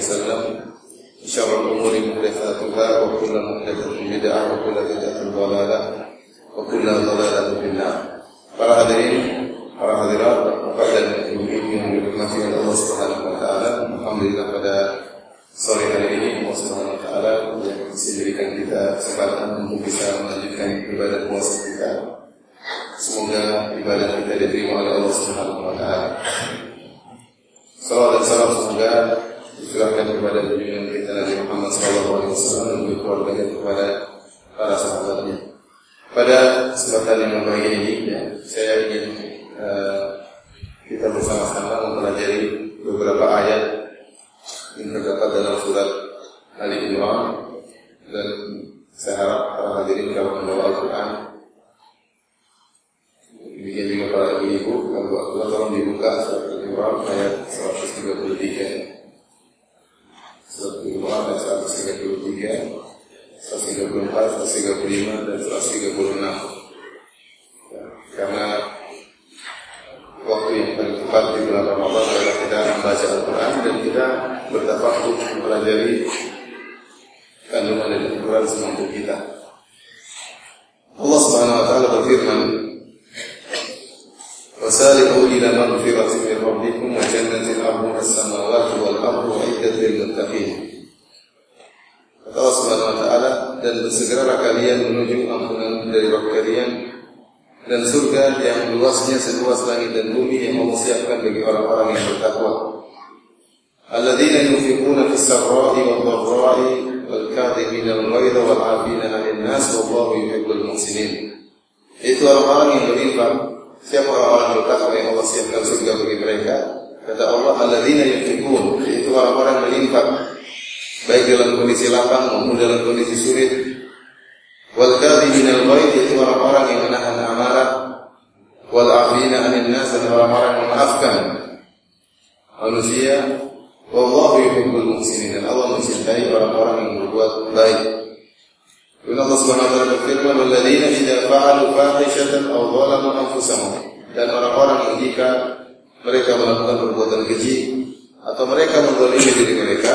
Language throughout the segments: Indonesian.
وسلم شر الأمور محدثاتها وكل محدثة بدعة وكل بدعة ضلالة وكل ضلالة في النار Para hadirin, para hadirat, Bapak dan Ibu-ibu yang dirahmati Allah Subhanahu wa taala, alhamdulillah pada sore hari ini wasallam dan keluarga dan kepada para sahabatnya. Pada kesempatan yang bahagia ini, ya, saya ingin uh, kita bersama-sama mempelajari beberapa ayat yang terdapat dalam surat Ali Imran dan saya harap para hadirin kalau membawa Al-Quran demikian juga para ibu-ibu kalau bawa Al-Quran tolong dibuka surat Ali Imran ayat 133 surat Ali Imran ayat 133 134, 135 dan 136 ya, karena waktu yang paling tepat di bulan Ramadan adalah kita membaca Al-Quran dan kita bertafakur mempelajari kandungan dari Al-Quran semampu kita. Allah Subhanahu wa taala berfirman, "Wasari'u ila maghfiratin min rabbikum wa jannatin 'arduha as-samawati wal ardu 'iddat lil muttaqin." Kata Allah Subhanahu wa taala, "Dan bersegeralah kalian menuju ampunan dari Rabb kalian dan surga yang luasnya seluas langit dan bumi yang Allah siapkan bagi orang-orang yang bertakwa. Alladzina yunfiquna fis sarra'i wad dharra'i wal kadhimina al ghaidha wal 'afina 'anil nas wallahu yuhibbul muhsinin. Itu orang-orang yang berinfak. Siapa orang-orang bertakwa yang Allah siapkan surga bagi mereka? Kata Allah, alladzina yunfiqun. Itu orang-orang yang berinfak baik dalam kondisi lapang maupun dalam kondisi sulit wal kadhimin al ghaib itu orang-orang yang menahan amarah wal afina 'anil nas dan orang-orang yang memaafkan manusia wallahu yuhibbul muhsinin dan Allah mencintai orang-orang yang berbuat baik. Dan Allah Subhanahu wa taala berfirman walladzina idza fa'alu fahishatan aw dhalamu anfusahum. Dan orang-orang yang jika mereka melakukan perbuatan keji atau mereka menzalimi diri mereka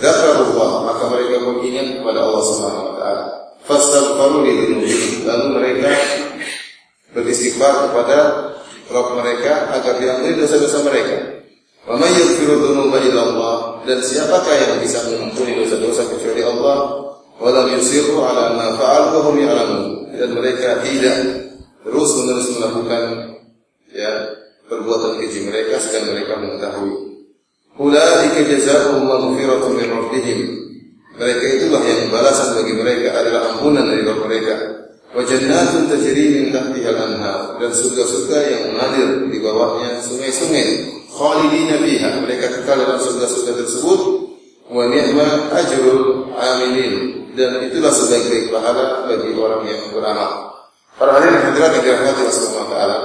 zakarullah maka mereka mengingat kepada Allah Subhanahu wa taala. Fastaghfiru li lalu mereka beristighfar kepada Rabb mereka agar diampuni dosa-dosa mereka. Wa may yaghfiru dzunuba dan siapakah yang bisa mengampuni dosa-dosa kecuali Allah? Wa lam yusirru ala ma fa'alu hum ya'lamun. Dan mereka tidak terus menerus melakukan ya perbuatan keji mereka sedang mereka mengetahui. Ulaika jazaohum maghfiratun min rabbihim mereka itulah yang balasan bagi mereka adalah ampunan dari Rabb mereka. Wa jannatun tajri min tahtiha al-anhar dan surga-surga yang mengalir di bawahnya sungai-sungai. Khalidina fiha mereka kekal dalam surga-surga tersebut. Wa ni'ma ajrul amilin dan itulah sebaik-baik pahala bagi orang yang beramal. Para hadirin hadirat yang dirahmati Allah Subhanahu wa taala.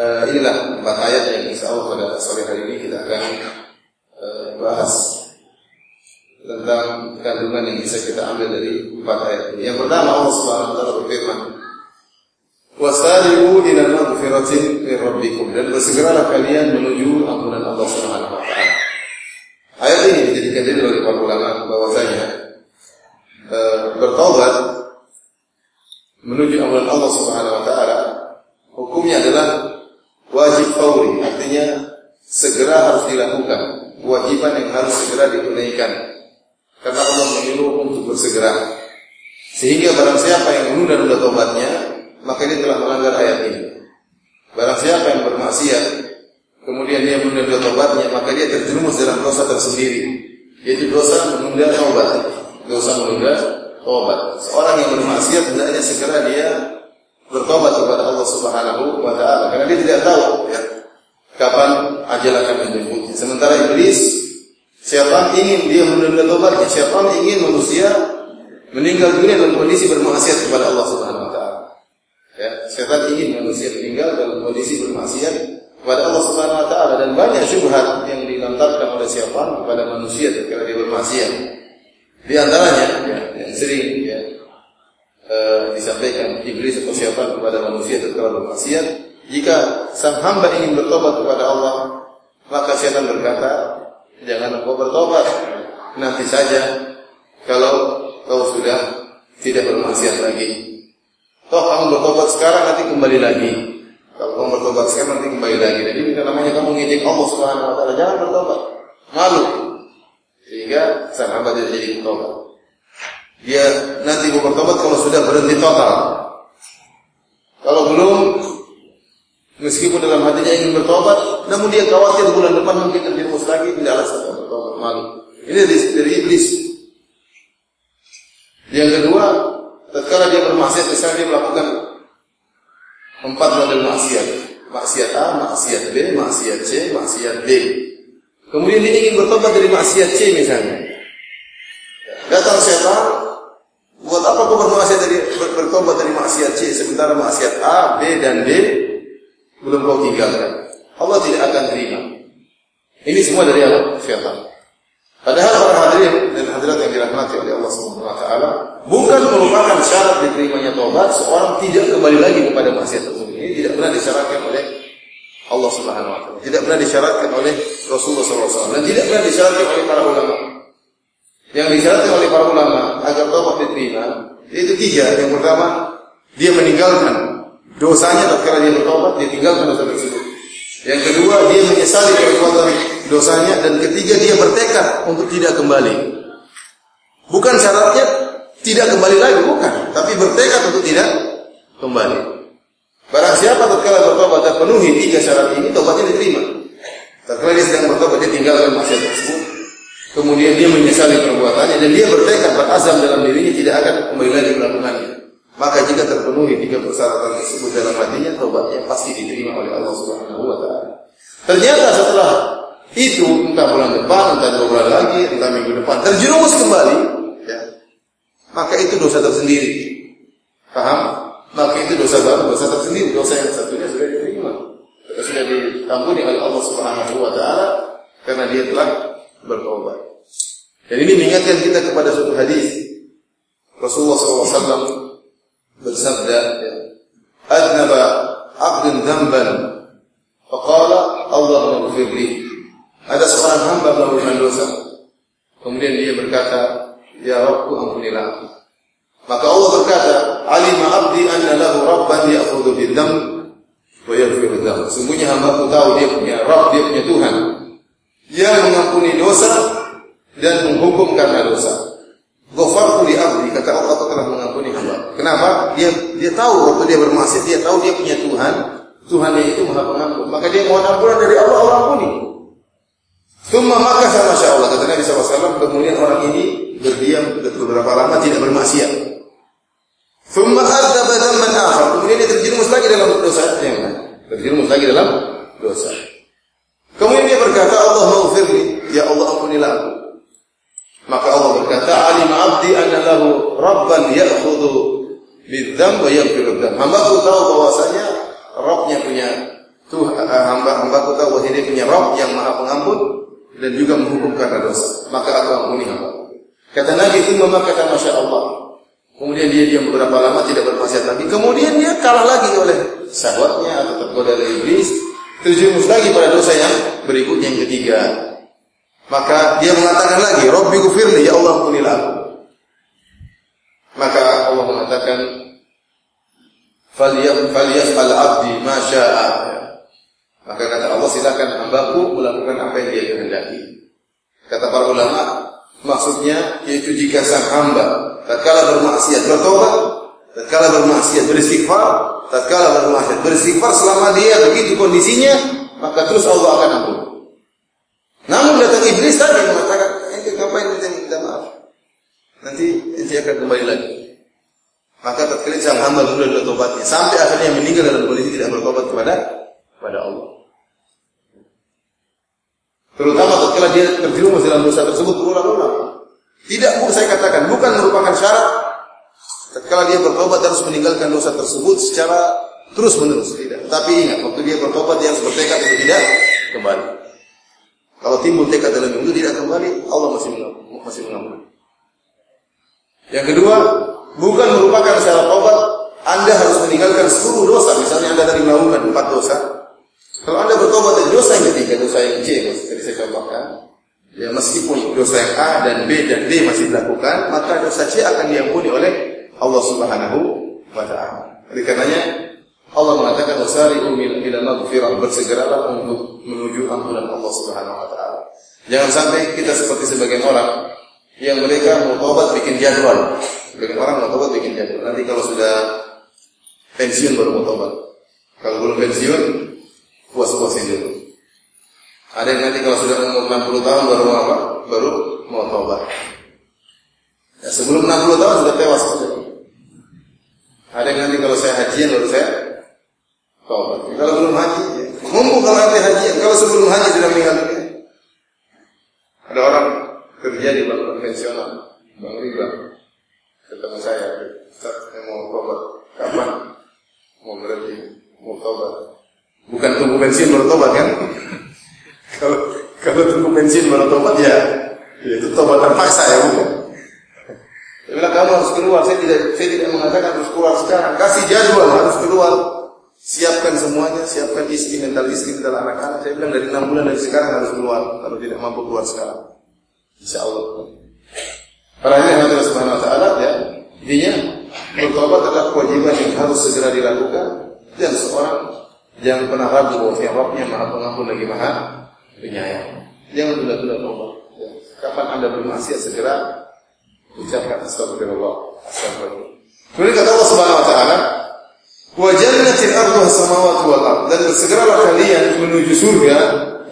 Uh, inilah empat ayat yang insya Allah pada sore hari ini kita akan uh, bahas tentang kandungan yang bisa kita ambil dari empat ayat ini. Yang pertama Allah Subhanahu wa taala berfirman, "Wasari'u ila maghfiratin min rabbikum" dan bersegeralah kalian menuju ampunan Allah Subhanahu wa taala. Ayat ini dijadikan dalil oleh para ulama bahwasanya e, bertobat menuju ampunan Allah Subhanahu wa taala hukumnya adalah wajib fauri, artinya segera harus dilakukan, kewajiban yang harus segera ditunaikan karena Allah menyuruh untuk bersegera. Sehingga barang siapa yang menunda-nunda tobatnya, maka dia telah melanggar ayat ini. Barang siapa yang bermaksiat, kemudian dia menunda tobatnya, maka dia terjerumus dalam dosa tersendiri, yaitu dosa menunda tobat. Dosa menunda bertobat. Seorang yang bermaksiat hendaknya segera dia bertobat kepada Allah Subhanahu wa taala karena dia tidak tahu ya kapan ajal akan menjemputnya. Sementara iblis syaitan ingin dia menunda tobatnya. Syaitan ingin manusia meninggal dunia dalam kondisi bermaksiat kepada Allah Subhanahu wa taala. Ya, syaitan ingin manusia meninggal dalam kondisi bermaksiat kepada Allah Subhanahu wa taala dan banyak syubhat yang dilontarkan oleh syaitan kepada manusia ketika dia bermaksiat. Di antaranya ya, yang sering ya, e, disampaikan iblis atau syaitan kepada manusia ketika bermaksiat, jika sang hamba ingin bertobat kepada Allah, maka syaitan berkata, jangan engkau bertobat, nanti saja kalau kau sudah tidak bermaksiat lagi. Toh kamu bertobat sekarang nanti kembali lagi. Kalau kamu bertobat sekarang nanti kembali lagi. Jadi itu namanya kamu ngejek Allah Subhanahu wa taala. Jangan bertobat. Malu. Sehingga sang hamba jadi bertobat. Dia nanti mau bertobat kalau sudah berhenti total. Kalau belum Meskipun dalam hatinya ingin bertobat, namun dia khawatir bulan depan mungkin terjerumus lagi, tidak alasan bertobat, malu. Ini dari, dari iblis. Yang kedua, tatkala dia bermaksiat, misalnya dia melakukan empat model maksiat. Maksiat A, maksiat B, maksiat C, maksiat D. Kemudian dia ingin bertobat dari maksiat C misalnya. Datang setan, buat apa kau bermaksiat dari bertobat dari maksiat C sementara maksiat A, B dan D belum kau tinggalkan. Allah tidak akan terima. Ini semua dari Allah, syaitan. Padahal para hadirin dan hadirat yang dirahmati oleh Allah Subhanahu wa taala, bukan merupakan syarat diterimanya tobat seorang tidak kembali lagi kepada maksiat tersebut. Ini tidak pernah disyaratkan oleh Allah Subhanahu wa taala. Tidak pernah disyaratkan oleh Rasulullah SAW dan tidak pernah disyaratkan oleh para ulama. Yang disyaratkan oleh para ulama agar tobat diterima itu tiga. Yang pertama, dia meninggalkan dosanya tatkala dia bertobat, dia tinggalkan dosa tersebut. Yang kedua, dia menyesali perbuatan dosanya dan ketiga dia bertekad untuk tidak kembali. Bukan syaratnya tidak kembali lagi, bukan, tapi bertekad untuk tidak kembali. Barang siapa tatkala bertobat dan penuhi tiga syarat ini, tobatnya diterima. Tatkala dia sedang bertobat, dia tinggalkan maksiat tersebut. Kemudian dia menyesali perbuatannya dan dia bertekad berazam dalam dirinya tidak akan kembali lagi melakukannya. Maka jika terpenuhi tiga persyaratan tersebut dalam hatinya, taubatnya pasti diterima oleh Allah Subhanahu wa taala. Ternyata setelah itu entah bulan depan, entah dua bulan lagi, entah minggu depan terjerumus kembali, ya, maka itu dosa tersendiri. Paham? Maka itu dosa baru, dosa tersendiri, dosa yang satunya sudah diterima, sudah ditampuni oleh Allah Subhanahu wa taala karena dia telah bertobat. Dan ini mengingatkan kita kepada suatu hadis Rasulullah SAW bersabda adnaba abdun dzamban faqala Allah maghfirli. Ada seorang hamba melakukan dosa. Kemudian dia berkata ya Rabbku ampunilah aku. Maka Allah berkata alima abdi anna lahu rabban ya'khudhu bidzam wa yaghfiru dzam sungguhnya hambaku tahu dia punya Rabb dia punya Tuhan yang mengampuni dosa dan menghukum karena dosa. Ghafartu li abdi kata Allah hamba. Kenapa? Dia dia tahu waktu dia bermaksiat dia tahu dia punya Tuhan. Tuhan itu Maha Pengampun. Maka dia mohon ampunan dari Allah, Allah ampuni. Thumma maka sama Allah kata Nabi SAW kemudian orang ini berdiam beberapa lama tidak bermaksiat. Thumma adzaba dzamban akhar. Kemudian dia terjerumus lagi dalam dosa yang lain. Terjerumus lagi dalam dosa. Kemudian dia berkata, Allah maghfirli, ya Allah ampunilah aku. Maka Allah berkata, "Alim 'abdi anna lahu rabban ya'khudhu bidzam wa yaghfiru dzam." Hambaku tahu bahwasanya Rabbnya punya Tuhan eh, hamba hambaku tahu bahwa dia punya Rabb yang Maha Pengampun dan juga menghukum karena dosa. Maka aku ampuni hamba. Kata Nabi itu kata Masya Allah. Kemudian dia diam beberapa lama tidak bermaksiat lagi. Kemudian dia kalah lagi oleh sahabatnya atau tergoda oleh iblis. Terjerumus lagi pada dosa yang berikutnya yang ketiga. Maka dia mengatakan lagi, Robbi gufirli, ya Allah ampunilah aku. Maka Allah mengatakan, Faliyaf'al abdi ma sya'a. Maka kata Allah silakan hambaku melakukan apa yang dia kehendaki. Kata para ulama, maksudnya yaitu jika sang hamba tatkala bermaksiat bertobat, tatkala bermaksiat beristighfar, tatkala bermaksiat beristighfar selama dia begitu kondisinya, maka terus Allah akan ampuni. Namun datang iblis tadi mengatakan, ente ngapain ente minta maaf? Nanti ente akan kembali lagi. Maka tatkala sang hamba mulai tobatnya sampai akhirnya meninggal dalam kondisi tidak bertobat kepada kepada Allah. Terutama tatkala dia terjerumus dalam dosa tersebut berulang-ulang. Tidak saya katakan bukan merupakan syarat tatkala dia bertobat harus meninggalkan dosa tersebut secara terus menerus tidak. Tapi ingat waktu dia bertobat dia harus bertekad untuk tidak kembali. Kalau timbul tekad dalam itu tidak kembali, Allah. Masih mengampuni. Yang kedua, bukan merupakan syarat tobat Anda harus meninggalkan seluruh dosa. Misalnya Anda tadi melakukan empat dosa. Kalau Anda bertobat dari dosa yang ketiga, dosa yang C, tadi saya contohkan, ya meskipun dosa yang A dan B dan D masih dilakukan, maka dosa C akan diampuni oleh Allah Subhanahu wa taala. Oleh karenanya Allah mengatakan wasari'u ila maghfirah bersegeralah untuk menuju ampunan Allah Subhanahu wa taala. Jangan sampai kita seperti sebagian orang yang mereka mau tobat bikin jadwal. Sebagian orang mau tobat bikin jadwal. Nanti kalau sudah pensiun baru mau tobat. Kalau belum pensiun puas-puasin dulu. Ada yang nanti kalau sudah umur 60 tahun baru mau apa? Baru mau tobat. Ya, sebelum 60 tahun sudah tewas. Ada yang nanti kalau saya hajian baru saya tobat. Kalau belum haji, mumpung kalau nanti hajian. Kalau sebelum haji sudah meninggal. Ada orang kerja di bank konvensional, bank riba. Ketemu saya, saya mau tobat. Kapan? Mau berhenti, mau tobat. Bukan tunggu pensiun baru tobat kan? kalau kalau tunggu pensiun baru tobat ya, ya itu tobat terpaksa ya bukan. Dia bilang kamu harus keluar. Saya tidak saya tidak mengatakan harus keluar sekarang. Kasih jadwal harus keluar. Siapkan semuanya, siapkan istri, mental istri, mental anak-anak. Saya bilang dari enam bulan dari sekarang harus keluar. Kalau tidak mampu keluar sekarang. Insya Allah. Ini Allah Subhanahu Wa Taala ya. Intinya bertobat adalah kewajiban yang harus segera dilakukan dan seorang Jangan pernah ragu bahwa Rabbnya maha pengampun lagi maha penyayang. Jangan tunda-tunda tobat. Ya. Kapan anda bermaksiat segera ucapkan astagfirullah. Astagfirullah. Kemudian kata Allah Subhanahu Wa Taala, wa jannatin arduha samawati wal ard dan bersegeralah kalian menuju surga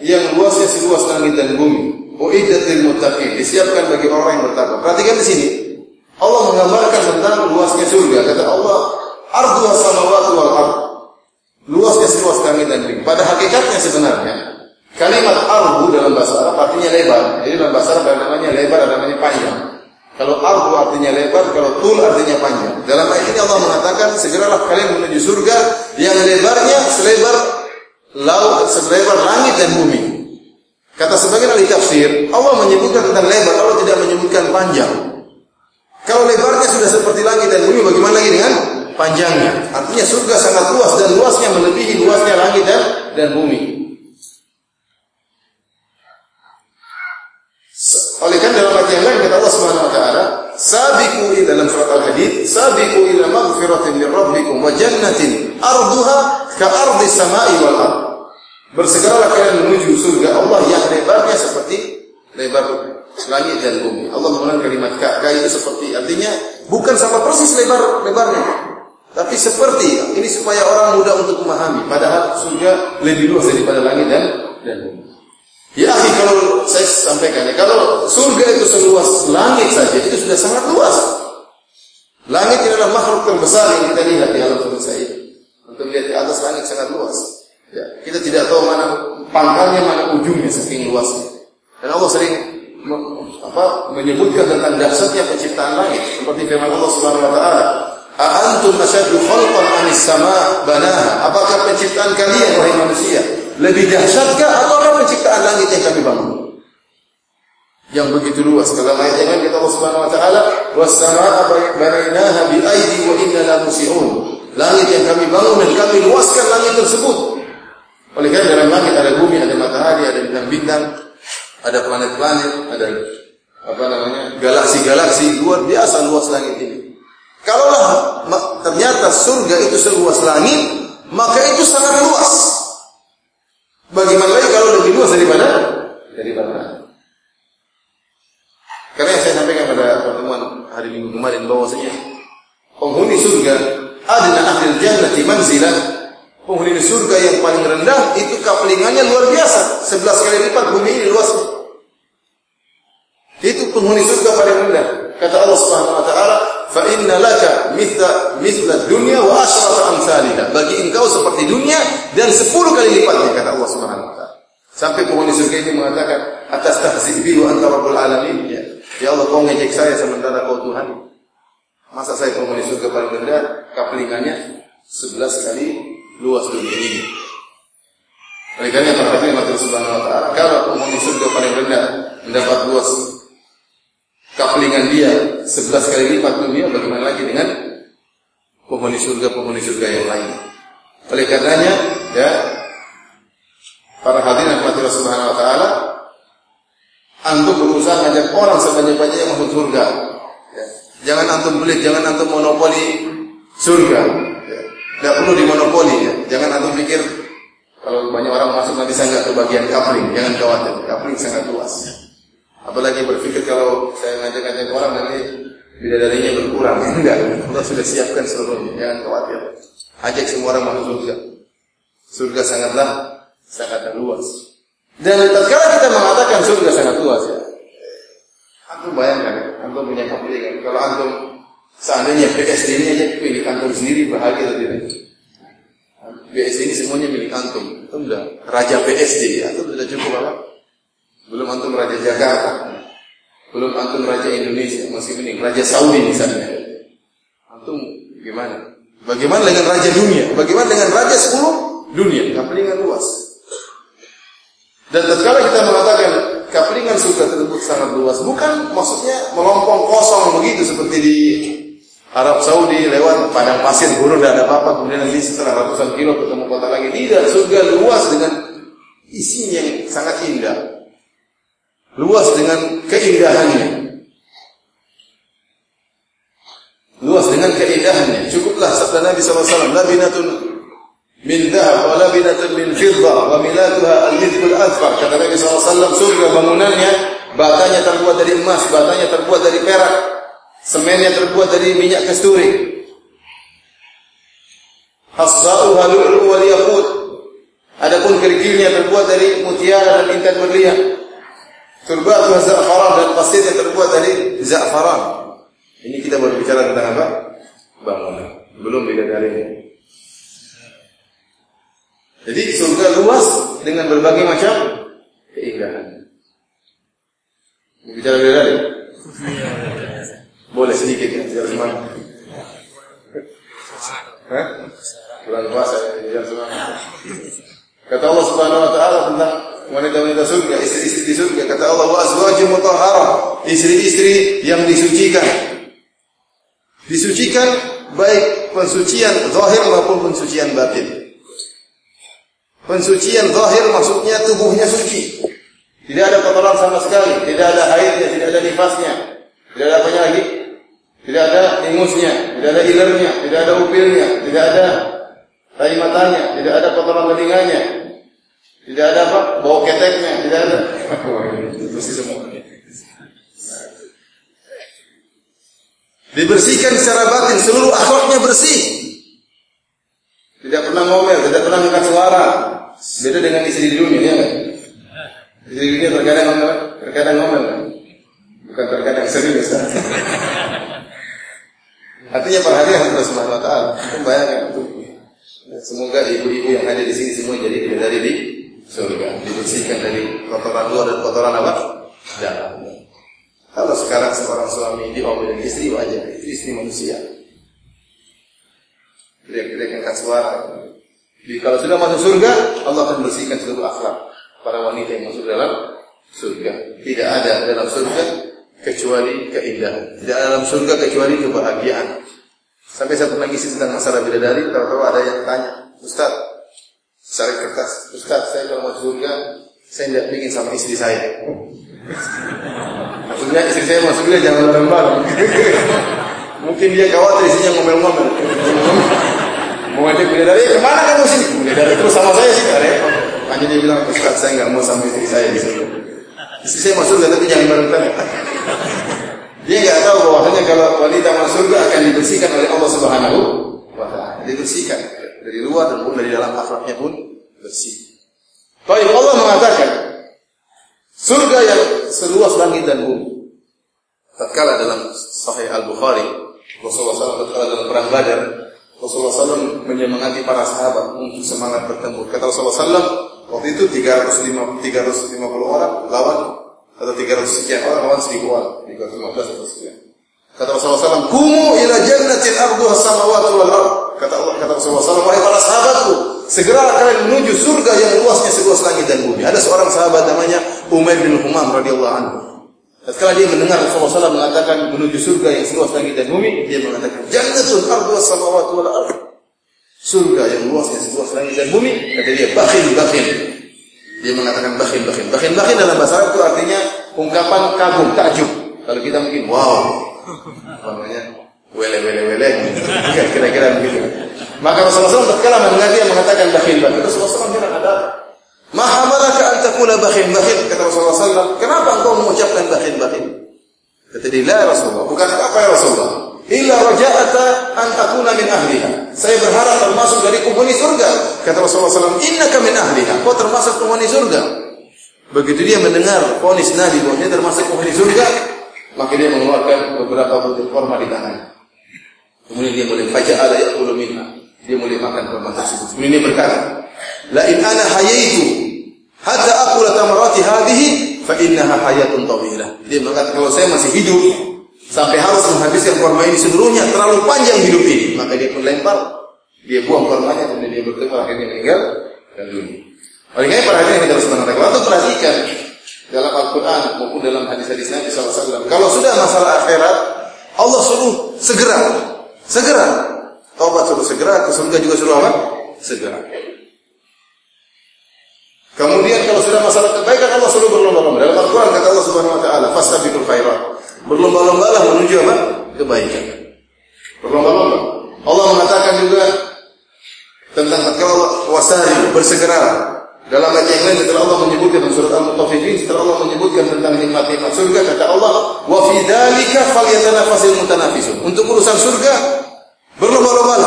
yang luasnya seluas langit dan bumi. Uiddat lil muttaqin. Disiapkan bagi orang yang bertakwa. Perhatikan di sini. Allah menggambarkan tentang luasnya surga. Kata Allah, arduha samawati wal ard luasnya seluas langit dan bumi. Pada hakikatnya sebenarnya kalimat arbu dalam bahasa Arab artinya lebar. Jadi dalam bahasa Arab namanya lebar, ada namanya panjang. Kalau arbu artinya lebar, kalau tul artinya panjang. Dalam ayat ini Allah mengatakan segeralah kalian menuju surga yang lebarnya selebar laut, selebar langit dan bumi. Kata sebagian ahli tafsir, Allah menyebutkan tentang lebar, Allah tidak menyebutkan panjang. Kalau lebarnya sudah seperti langit dan bumi, bagaimana lagi dengan panjangnya. Artinya surga sangat luas dan luasnya melebihi luasnya langit dan dan bumi. Oleh karena dalam ayat yang lain kata Allah Subhanahu wa taala, "Sabiqu ila dalam surat Al-Hadid, sabiqu ila maghfiratin min rabbikum wa jannatin arduha ka ardi samai wal ard." Bersegeralah kalian menuju surga Allah yang lebarnya seperti lebar langit dan bumi. Allah menggunakan kalimat ka, ka itu seperti artinya bukan sama persis lebar lebarnya. Tapi seperti ini supaya orang mudah untuk memahami. Padahal surga lebih luas daripada langit dan dan bumi. Ya, kalau saya sampaikan ya, kalau surga itu seluas langit saja itu sudah sangat luas. Langit adalah makhluk terbesar yang kita lihat di alam semesta ini. Untuk lihat ke atas langit sangat luas. Ya, kita tidak tahu mana pangkalnya, mana ujungnya saking luasnya. Dan Allah sering apa menyebutkan tentang dahsyatnya penciptaan langit seperti firman Allah Subhanahu wa taala A'antum asyaddu khalqan anis sama banaha? Apakah penciptaan kalian wahai manusia lebih dahsyatkah ataukah penciptaan langit yang kami bangun? Yang begitu luas. Dalam ayat yang kita Allah Subhanahu wa taala, "Was-samaa'a banainaha bi aidi wa inna la musi'un." Langit yang kami bangun dan kami luaskan langit tersebut. Oleh karena dalam langit ada bumi, ada matahari, ada bintang-bintang, ada planet-planet, ada apa namanya? galaksi-galaksi luar biasa luas langit ini. Kalaulah ternyata surga itu seluas langit, maka itu sangat luas. Bagaimana lagi kalau lebih luas daripada daripada Karena yang saya sampaikan pada pertemuan hari Minggu kemarin bahwasanya penghuni surga adna ahli jannati manzilan penghuni surga yang paling rendah itu kaplingannya luar biasa 11 kali lipat bumi ini luasnya Itu penghuni surga paling rendah. Kata Allah Subhanahu wa taala, "Fa inna laka mithla mithla dunya wa asyrata amsalha." Bagi engkau seperti dunia dan 10 kali lipatnya kata Allah Subhanahu wa taala. Sampai penghuni surga ini mengatakan, "Atas tahzi bi wa anta rabbul alamin." Ya. ya Allah, kau ngejek saya sementara kau Tuhan. Masa saya penghuni surga paling rendah, kaplingannya 11 kali luas dunia ini. Oleh karena perhatikan Allah Subhanahu wa taala, kalau penghuni surga paling rendah mendapat luas kaplingan dia 11 kali lipat dunia, bagaimana lagi dengan penghuni surga penghuni surga yang lain? Oleh karenanya, ya para hadirin rahmati Allah Subhanahu wa taala, antum berusaha ngajak orang sebanyak-banyaknya masuk surga. Ya. Jangan antum beli, jangan antum monopoli surga. Ya. Tidak perlu dimonopoli ya. Jangan antum pikir kalau banyak orang masuk nanti saya nggak kebagian kapling. Jangan khawatir, kapling sangat luas. Apalagi berpikir kalau saya ngajak-ngajak orang nanti bidadarinya berkurang. Enggak, Allah sudah siapkan seluruhnya. Jangan khawatir. Ajak semua orang masuk surga. Surga sangatlah sangat luas. Dan tatkala kita mengatakan surga sangat luas ya. Antum bayangkan, antum punya kapling Kalau antum seandainya PSD ini aja pilih antum sendiri bahagia atau tidak? PSD ini semuanya milik antum. Antum sudah raja PSD. Antum sudah cukup apa? Belum antum Raja Jakarta. Belum antum Raja Indonesia. Masih mending Raja Saudi misalnya. Antum gimana? Bagaimana dengan Raja Dunia? Bagaimana dengan Raja sepuluh dunia? Kaplingan luas. Dan tatkala kita mengatakan kaplingan surga tersebut sangat luas, bukan maksudnya melompong kosong begitu seperti di Arab Saudi lewat padang pasir gurun dan ada apa-apa kemudian nanti setelah ratusan kilo ketemu kota lagi tidak surga luas dengan isinya yang sangat indah luas dengan keindahannya. Luas dengan keindahannya. Cukuplah sabda Nabi SAW. Labinatun min dhahab wa labinatun min fidda wa milatuha al-mithqul azfar. Kata Nabi SAW, surga bangunannya, batanya terbuat dari emas, batanya terbuat dari perak, semennya terbuat dari minyak kasturi. Hasba'uha lu'lu wal yaqut. Adapun kerikilnya terbuat dari mutiara dan intan berlian. Turbatu za'faran dan pasirnya terbuat dari za'faran. Ini kita baru bicara tentang apa? Bangunan. Belum bidadarinya. Jadi surga luas dengan berbagai macam keindahan. Bicara bidadari? Boleh sedikit ya, biar semangat. Hah? Bulan puasa ya, biar semangat. Kata Allah Subhanahu wa taala tentang wanita-wanita surga, istri-istri di surga. Kata Allah, wa azwaju mutahharah, istri-istri yang disucikan. Disucikan baik pensucian zahir maupun pensucian batin. Pensucian zahir maksudnya tubuhnya suci. Tidak ada kotoran sama sekali, tidak ada haidnya, tidak ada nifasnya. Tidak ada apa lagi? Tidak ada ingusnya, tidak ada ilernya, tidak ada upilnya, tidak ada tai matanya, tidak ada kotoran telinganya, tidak ada apa? Bau keteknya, tidak ada. Dibersihkan secara batin, seluruh akhlaknya bersih. Tidak pernah ngomel, tidak pernah angkat suara. Beda dengan istri di dunia, ya kan? Istri di dunia terkadang ngomel, terkadang ngomel. Bukan terkadang serius. Artinya perhatian Allah Subhanahu wa taala. Bayangkan itu. Semoga ibu-ibu yang ada di sini semua jadi dari di surga dibersihkan dari kotoran luar dan kotoran apa? Dalam. Kalau sekarang seorang suami diomelin istri wajar. Itu istri manusia. Teriak-teriak angkat suara. Jadi kalau sudah masuk surga Allah akan bersihkan seluruh akhlak para wanita yang masuk dalam surga. Tidak ada dalam surga kecuali keindahan. Tidak ada dalam surga kecuali kebahagiaan sampai pernah ngisi tentang masalah bidadari tahu-tahu ada yang tanya Ustaz Cari kertas, Ustaz saya kalau mau surga Saya tidak ingin sama istri saya. Maksudnya istri saya mau surga jangan lembar Mungkin dia khawatir istrinya ngomel-ngomel. Mau ngajak bidadari, ke mana kamu sini? Bidadari terus sama saya sih, repot Hanya dia bilang, Ustaz saya nggak mau sama istri saya di sini. Istri saya masuk tapi jangan bareng Dia nggak tahu bahwasanya kalau wanita masuk surga akan dibersihkan oleh Allah Subhanahu wa taala. Dibersihkan dari luar dan pun dari dalam akhlaknya pun bersih. Baik Allah mengatakan surga yang seluas langit dan bumi. tatkala dalam Sahih Al Bukhari Rasulullah SAW tatkala dalam perang Badar Rasulullah SAW menyemangati para sahabat untuk semangat bertempur. Kata Rasulullah SAW, waktu itu 350, 350 orang lawan atau 300 sekian orang lawan 1000 orang, 315 atau sekian. Kata Rasulullah SAW, Kumu ila jannatin arduha samawati wal ard. Kata Allah, kata Rasulullah SAW, wahai para sahabatku, segera kalian menuju surga yang luasnya seluas langit dan bumi. Ada seorang sahabat namanya Umair bin Humam radhiyallahu anhu. Setelah dia mendengar Rasulullah SAW mengatakan menuju surga yang seluas langit dan bumi, dia mengatakan, Jannatun arduha samawati wal ard. Surga yang luasnya seluas langit dan bumi, kata dia, bakhil, bakhil. Dia mengatakan bakhil, bakhil. Bakhil, bakhil dalam bahasa Arab itu artinya ungkapan kagum, takjub. Kalau kita mungkin, wow, namanya? Wele wele wele. Kira-kira begitu. Maka Rasulullah SAW tatkala mendengar dia mengatakan bakhil bakhil Rasulullah SAW bilang ada. Mahamalaka an takuna bakhil bakhil kata Rasulullah SAW kenapa engkau mengucapkan bakhil bakhil kata dia la Rasulullah. Bukan apa ya Rasulullah? Illa raja'ata an takuna min ahliha saya berharap termasuk dari penghuni surga kata Rasulullah SAW innaka min ahliha kau termasuk penghuni surga begitu dia mendengar ponis Nabi bahwa dia termasuk penghuni surga maka dia mengeluarkan beberapa butir korma di tangan. Kemudian dia mulai ada ayat minha. Dia mulai makan korma tersebut. Kemudian dia berkata, La in ana hayaitu hatta aqula tamarati hadhihi fa innaha hayatun tawilah. Dia berkata kalau saya masih hidup sampai harus menghabiskan korma ini seluruhnya terlalu panjang hidup ini, maka dia pun lempar, dia buang kormanya kemudian dia bertemu akhirnya meninggal dan dunia. Oleh karena para hadirin yang kita harus Waktu perhatikan dalam Al-Quran maupun dalam hadis-hadis Nabi SAW. Kalau sudah masalah akhirat, Allah suruh segera, segera. Taubat suruh segera, ke surga juga suruh apa? Segera. Kemudian kalau sudah masalah kebaikan Allah suruh berlomba-lomba. Dalam Al-Quran kata Allah Subhanahu Wa Taala, "Fastabiqul khairat." Berlomba-lombalah menuju apa? Kebaikan. Berlomba-lomba. Allah mengatakan juga tentang tatkala wasari bersegera dalam ayat yang lain setelah Allah menyebutkan dalam surat Al-Mutaffifin setelah Allah menyebutkan tentang nikmat-nikmat surga kata Allah wa fi dzalika falyatanafasil mutanafisun. Untuk urusan surga berlomba-lomba.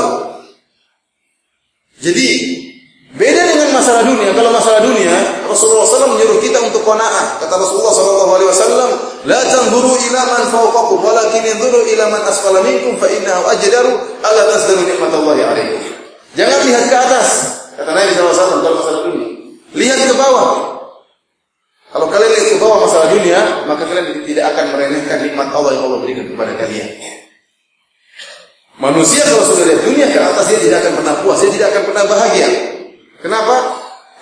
Jadi beda dengan masalah dunia. Kalau masalah dunia Rasulullah SAW menyuruh kita untuk qanaah. Kata Rasulullah SAW, "La tanzuru ila man fawqakum, walakin yanzuru ila man asfala minkum fa innahu ajdaru alla tazdaru nikmatallahi alaikum." Jangan lihat ke atas. Kata Nabi SAW kalau masalah dunia. Lihat ke bawah. Kalau kalian lihat ke bawah masalah dunia, maka kalian tidak akan meremehkan nikmat Allah yang Allah berikan kepada kalian. Manusia kalau sudah lihat dunia ke atas dia tidak akan pernah puas, dia tidak akan pernah bahagia. Kenapa?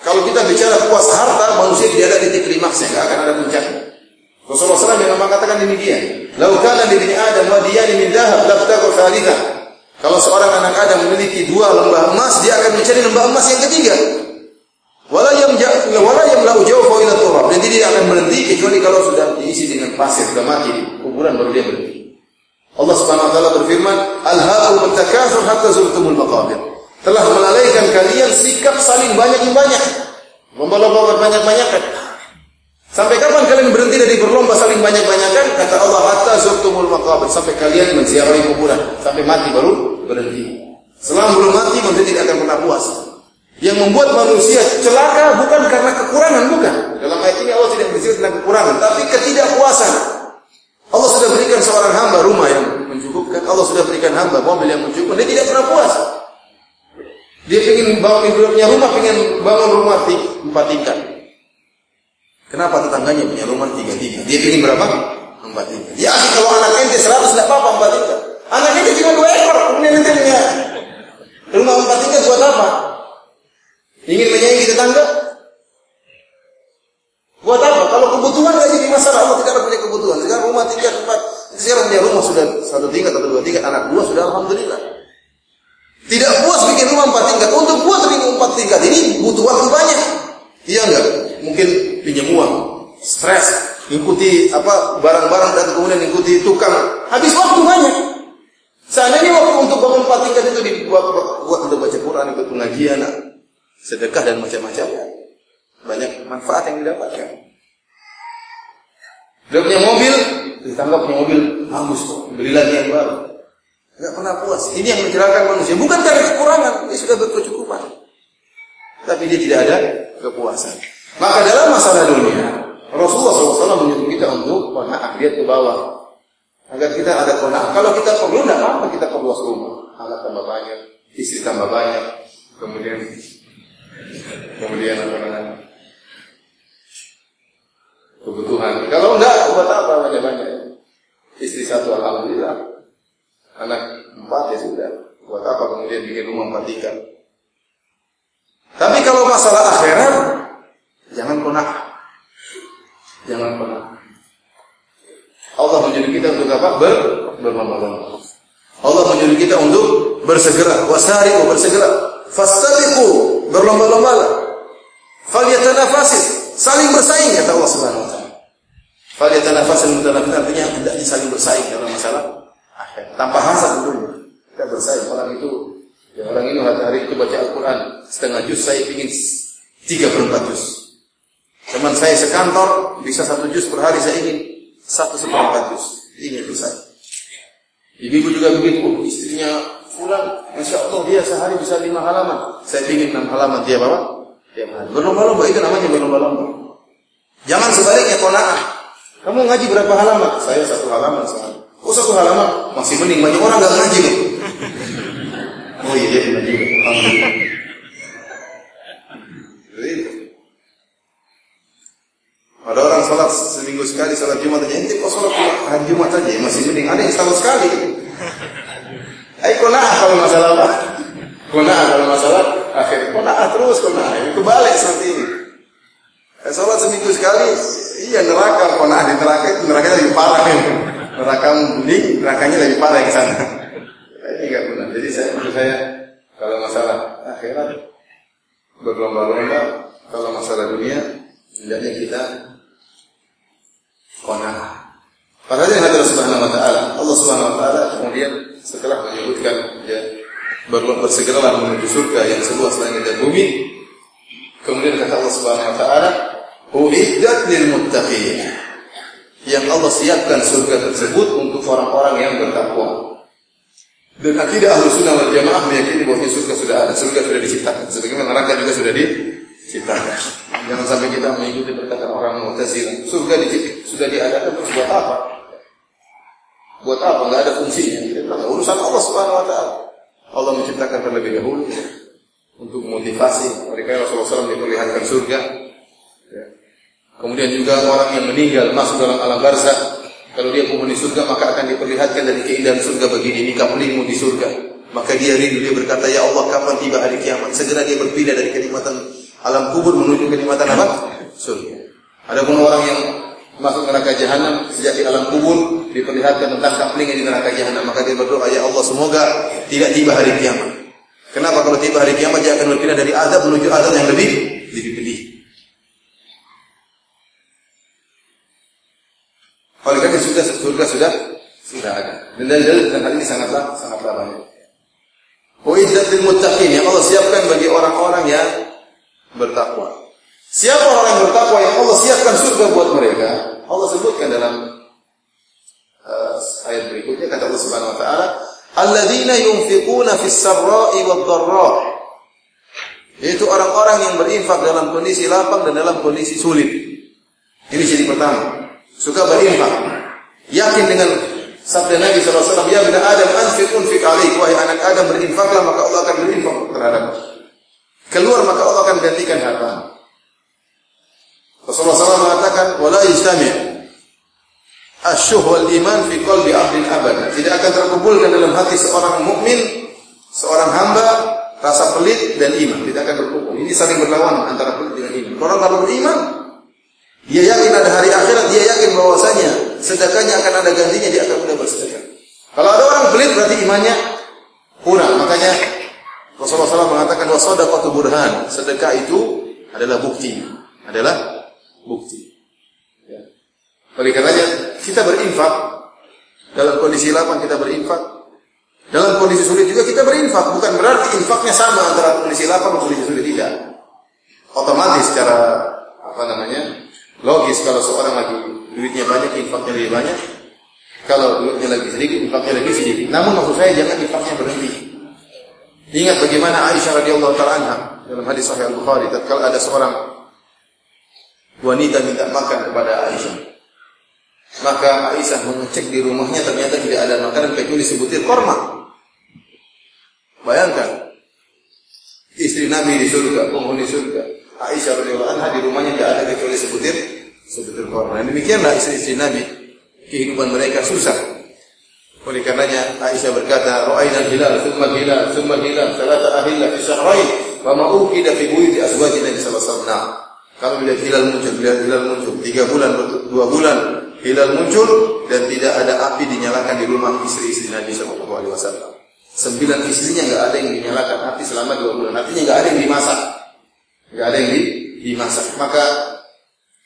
Kalau kita bicara puas harta, manusia tidak ada titik klimaksnya, tidak akan ada puncaknya. Rasulullah SAW memang mengatakan demikian. Laukana di bini Adam wadiyani min dahab labtagu thalitha. Kalau seorang anak Adam memiliki dua lembah emas, dia akan mencari lembah emas yang ketiga. Wala yang wala yang lau jauh ila turab. Dan dia akan berhenti kecuali kalau sudah diisi dengan pasir, sudah mati di kuburan baru dia berhenti. Allah Subhanahu wa taala berfirman, "Alhaakum takatsur hatta zurtumul maqabir." Telah melalaikan kalian sikap saling banyak-banyak. Lomba-lomba berbanyak-banyakan. Sampai kapan kalian berhenti dari berlomba saling banyak-banyakan? Kata Allah, "Hatta zurtumul maqabir." Sampai kalian menziarahi kuburan, sampai mati baru berhenti. Selama belum mati, manusia tidak akan pernah puas. Yang membuat manusia celaka bukan karena kekurangan, bukan. Dalam ayat ini Allah tidak berbicara tentang kekurangan, tapi ketidakpuasan. Allah sudah berikan seorang hamba rumah yang mencukupkan, Allah sudah berikan hamba mobil yang mencukupkan, dia tidak pernah puas. Dia ingin bangun punya rumah, ingin bangun rumah empat tingkat. Kenapa tetangganya punya rumah tiga tingkat? Dia ingin berapa? Empat tingkat. Ya, kalau anak ente seratus tidak apa-apa empat tingkat. Anak ente cuma dua ekor, kemudian ente punya rumah empat tingkat buat apa? Ingin menyayangi tetangga? Buat apa? Kalau kebutuhan nggak jadi masalah, Allah tidak ada punya kebutuhan. Sekarang rumah tingkat empat, sekarang punya rumah sudah satu tingkat atau dua tingkat, anak dua sudah alhamdulillah. Tidak puas bikin rumah empat tingkat, untuk buat rumah empat tingkat ini butuh waktu banyak. Iya enggak? Mungkin pinjam uang, stres, ikuti apa barang-barang dan kemudian ikuti tukang, habis waktu banyak. Seandainya waktu untuk bangun empat tingkat itu dibuat buat untuk baca Quran, ikut pengajian, sedekah dan macam-macam. Banyak manfaat yang didapatkan. Dia punya mobil, ditangkap punya mobil bagus kok, beli lagi yang baru. Enggak pernah puas. Ini yang mencelakakan manusia. Bukan karena kekurangan, dia sudah berkecukupan. Tapi dia tidak ada kepuasan. Maka dalam masalah dunia, Rasulullah SAW menyuruh kita untuk menaak lihat ke bawah. Agar kita ada kona'ah. Kalau kita perlu, tidak apa kita perluas rumah. Anak tambah banyak, istri tambah banyak, kemudian kemudian apa namanya kebutuhan. Kalau enggak, buat apa banyak-banyak? Istri satu alhamdulillah, anak empat ya sudah. Buat apa kemudian bikin rumah empat? Tapi kalau masalah akhirat, jangan pernah, jangan pernah. Allah menjadi kita untuk apa? Ber berlomba-lomba. Allah menjadi kita untuk bersegera, wasari'u bersegera, fastabiqu berlomba-lomba. Falyatanafasi, saling bersaing kata Allah Subhanahu wa taala. Falyatanafasi mutanafisin artinya hendaknya saling bersaing dalam masalah akhir. Tanpa hasad tentunya. Kita bersaing orang itu ya orang ini hari itu baca Al-Qur'an setengah juz saya ingin tiga per empat juz. Teman saya sekantor bisa satu juz per hari saya ingin satu seperempat. Ini itu saya. Ibu juga begitu, istrinya fulan, masya Allah dia sehari bisa lima halaman. Saya ingin enam halaman dia bawa. Hari. Berlomba-lomba itu namanya berlomba-lomba. Jangan sebaliknya kona'ah. Kamu ngaji berapa halaman? Saya satu halaman sehari. Oh satu halaman masih mending banyak orang nggak ngaji loh. Oh iya dia ngaji. Alhamdulillah. Ada orang sholat seminggu sekali sholat Jumat aja. Ente kok sholat hari Jumat aja masih mending. Ada yang setahun sekali. Ayo kona'ah kalau masalah apa? Kona'ah kalau masalah akhir. Kona'ah terus kona'ah. Itu balik seperti ini. Eh, sholat seminggu sekali. Iya neraka kona'ah di neraka itu neraka lebih parah. Neraka mending nerakanya lebih parah yang sana. Ini enggak benar. Jadi saya menurut saya kalau masalah akhirat berlomba-lomba. Kalau masalah dunia hendaknya kita Padahal yang Allah Subhanahu wa taala, Allah Subhanahu wa taala kemudian setelah menyebutkan ya bersegeralah menuju surga yang seluas langit dan bumi. Kemudian kata Allah Subhanahu wa taala, "Uiddat lil muttaqin." Yang Allah siapkan surga tersebut untuk orang-orang yang bertakwa. Dan akidah ahlu sunnah wal jamaah meyakini bahwa surga sudah ada, surga sudah diciptakan. Sebagaimana neraka juga sudah diciptakan. Jangan sampai kita mengikuti perkataan orang Mu'tazilah. Surga di, sudah diadakan terus buat apa? Buat apa? Enggak ada fungsinya. Urusan Allah Subhanahu wa taala. Allah menciptakan terlebih dahulu untuk motivasi mereka Rasulullah SAW diperlihatkan surga. Ya. Kemudian juga orang yang meninggal masuk dalam alam barzah. Kalau dia penghuni surga maka akan diperlihatkan dari keindahan surga bagi dia ini kaplimu di surga. Maka dia rindu dia berkata ya Allah kapan tiba hari kiamat? Segera dia berpindah dari kenikmatan alam kubur menuju kenikmatan apa? Surga. Adapun orang yang masuk neraka jahanam sejak di alam kubur diperlihatkan tentang kaplingnya di neraka jahanam maka dia berdoa ya Allah semoga tidak tiba hari kiamat kenapa kalau tiba hari kiamat dia akan berpindah dari azab menuju azab yang lebih lebih pedih oleh karena sudah surga sudah sudah ada dan dalil dan hal ini sangatlah sangatlah banyak Wa'iddat lil muttaqin yang Allah siapkan bagi orang-orang yang bertakwa. Siapa orang yang bertakwa yang Allah siapkan surga buat mereka? Allah sebutkan dalam uh, ayat berikutnya kata Allah Subhanahu wa taala, "Alladzina yunfiquna fis sarra'i wad dharra." Yaitu orang-orang yang berinfak dalam kondisi lapang dan dalam kondisi sulit. Ini jadi pertama. Suka berinfak. Yakin dengan sabda Nabi SAW, Ya bila Adam anfiq unfiq alaik. Wahai anak Adam berinfaklah maka Allah akan berinfak terhadap Keluar maka Allah akan gantikan harta. Rasulullah SAW mengatakan, Wala yajtami' asyuh iman fi qalbi abdin abada. Tidak akan terkumpulkan dalam hati seorang mukmin, seorang hamba, rasa pelit dan iman. Tidak akan terkumpul. Ini saling berlawanan antara pelit dengan iman. Orang kalau beriman, dia yakin ada hari akhirat, dia yakin bahwasanya sedekahnya akan ada gantinya, dia akan mudah bersedekah. Kalau ada orang pelit berarti imannya kurang. Makanya Rasulullah SAW mengatakan wasadaqatu burhan. Sedekah itu adalah bukti, adalah bukti. Ya. Oleh karenanya kita berinfak dalam kondisi lapang kita berinfak. Dalam kondisi sulit juga kita berinfak. Bukan berarti infaknya sama antara kondisi lapang dan kondisi sulit tidak. Otomatis secara apa namanya logis kalau seorang lagi duitnya banyak infaknya lebih banyak. Kalau duitnya lagi sedikit infaknya lebih sedikit. Namun maksud saya jangan infaknya berhenti. Ingat bagaimana Aisyah radhiyallahu taala anha dalam hadis Sahih Al Bukhari tatkala ada seorang wanita minta makan kepada Aisyah. Maka Aisyah mengecek di rumahnya ternyata tidak ada makanan kecuali sebutir korma. Bayangkan, istri Nabi di surga, penghuni surga. Aisyah radhiyallahu anha di rumahnya tidak ada kecuali sebutir sebutir korma. Demikianlah istri-istri Nabi. Kehidupan mereka susah. Oleh karenanya Aisyah berkata, "Ra'ayna hilal, thumma hilal, thumma hilal, salata ahilla fi syahrain, wa ma ukida fi buyuti azwajina sallallahu alaihi wasallam." Kami hilal muncul, melihat hilal muncul. Tiga bulan, dua bulan, hilal muncul dan tidak ada api dinyalakan di rumah istri-istri Nabi Shallallahu Alaihi Wasallam. Sembilan istrinya nggak ada yang dinyalakan api selama dua bulan. Artinya nggak ada yang dimasak, nggak ada yang di, dimasak. Maka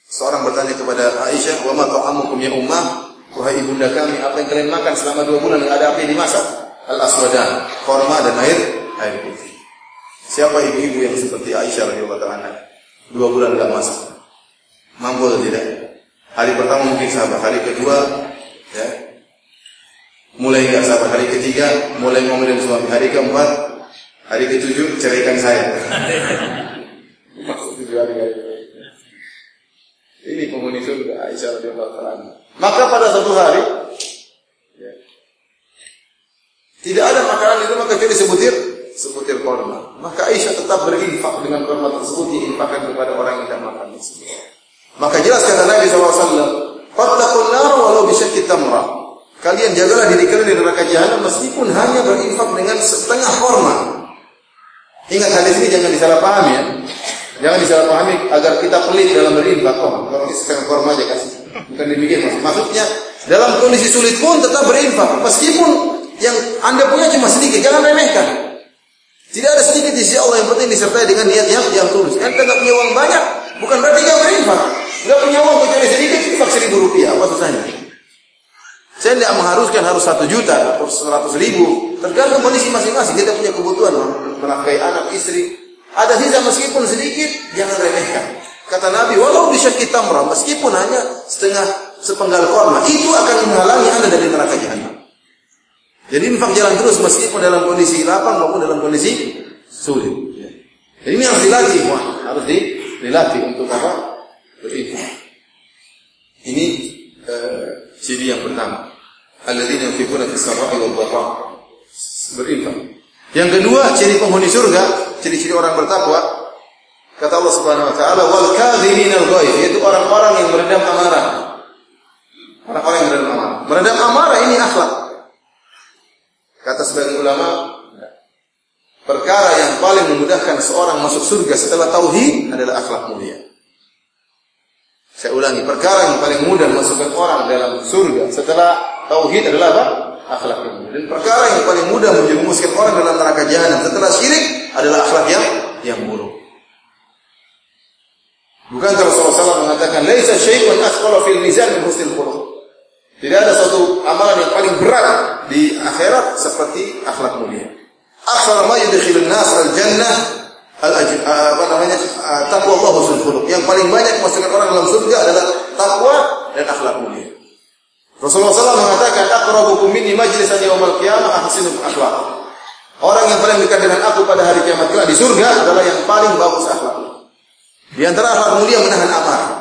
seorang bertanya kepada Aisyah, wa ma ta'amukum ya ummah? Wahai ibunda kami, apa yang kalian makan selama dua bulan nggak ada api yang dimasak? Al aswadan, korma dan air air putih. Siapa ibu-ibu yang seperti Aisyah radhiyallahu anha? Dua bulan nggak masak. Mampu atau tidak? Hari pertama mungkin sabar, hari kedua ya mulai nggak sabar, hari ketiga mulai ngomongin suami, hari keempat, hari ketujuh ceraikan saya. Ini penghuni surga Aisyah radhiyallahu taala. Maka pada satu hari ya, tidak ada makanan di rumah kecuali sebutir sebutir korma. Maka Aisyah tetap berinfak dengan korma tersebut diinfakkan kepada orang yang tidak makan tersebut. Maka jelas kata Nabi SAW, Fattaqun nar walau bisyakki tamrah. Kalian jagalah diri kalian dari neraka jahanam meskipun hanya berinfak dengan setengah korma. Ingat hadis ini jangan disalahpahami ya. Jangan disalahpahami agar kita pelit dalam berinfak. Oh, kalau setengah korma aja kasih. Bukan demikian maksud. Maksudnya dalam kondisi sulit pun tetap berinfak meskipun yang Anda punya cuma sedikit, jangan remehkan. Tidak ada sedikit di sisi Allah yang penting disertai dengan niat yang yang tulus. Anda tidak punya uang banyak, bukan berarti nggak berinfak. Nggak punya uang kecuali sedikit, infak seribu rupiah. Apa susahnya? Saya tidak mengharuskan harus satu juta atau seratus ribu. Tergantung kondisi masing-masing. Kita punya kebutuhan menafkahi anak, istri. Ada sisa meskipun sedikit, jangan remehkan. Kata Nabi, walau disyakit tamrah, meskipun hanya setengah sepenggal korma, itu akan menghalangi anda dari neraka jahanam. Jadi infak jalan terus meskipun dalam kondisi lapang maupun dalam kondisi sulit. Jadi ini harus dilatih, wah, harus dilatih untuk apa? Berinfak. Ini uh, ciri yang pertama. Alladzina yunfiquna fis sarra'i wal dharra. Berinfak. Yang kedua, ciri penghuni surga, ciri-ciri orang bertakwa. Kata Allah Subhanahu wa taala, "Wal kadhiminal ghaidh," yaitu orang-orang yang meredam amarah. Orang-orang yang meredam amarah. Meredam amarah ini akhlak. Kata sebagian ulama, perkara yang paling memudahkan seorang masuk surga setelah tauhid adalah akhlak mulia. Saya ulangi, perkara yang paling mudah memasukkan orang dalam surga setelah tauhid adalah apa? Akhlak mulia. Dan perkara yang paling mudah menjerumuskan orang dalam neraka jahanam setelah syirik adalah akhlak yang yang buruk. Bukan Rasulullah SAW mengatakan, "Laisa syai'un asqala fil mizan min husnil khuluq." Tidak ada satu amalan yang paling berat di akhirat seperti akhlak mulia. Aksar ma yudkhilun nas al-jannah al apa namanya takwa Allah husnul khuluq. Yang paling banyak masukkan orang dalam surga adalah takwa dan akhlak mulia. Rasulullah SAW mengatakan, "Aqrabukum minni majlisan yaumal qiyamah ahsinukum akhlak." Orang yang paling dekat dengan aku pada hari kiamat kelak di surga adalah yang paling bagus akhlaknya. Di antara akhlak mulia menahan amarah,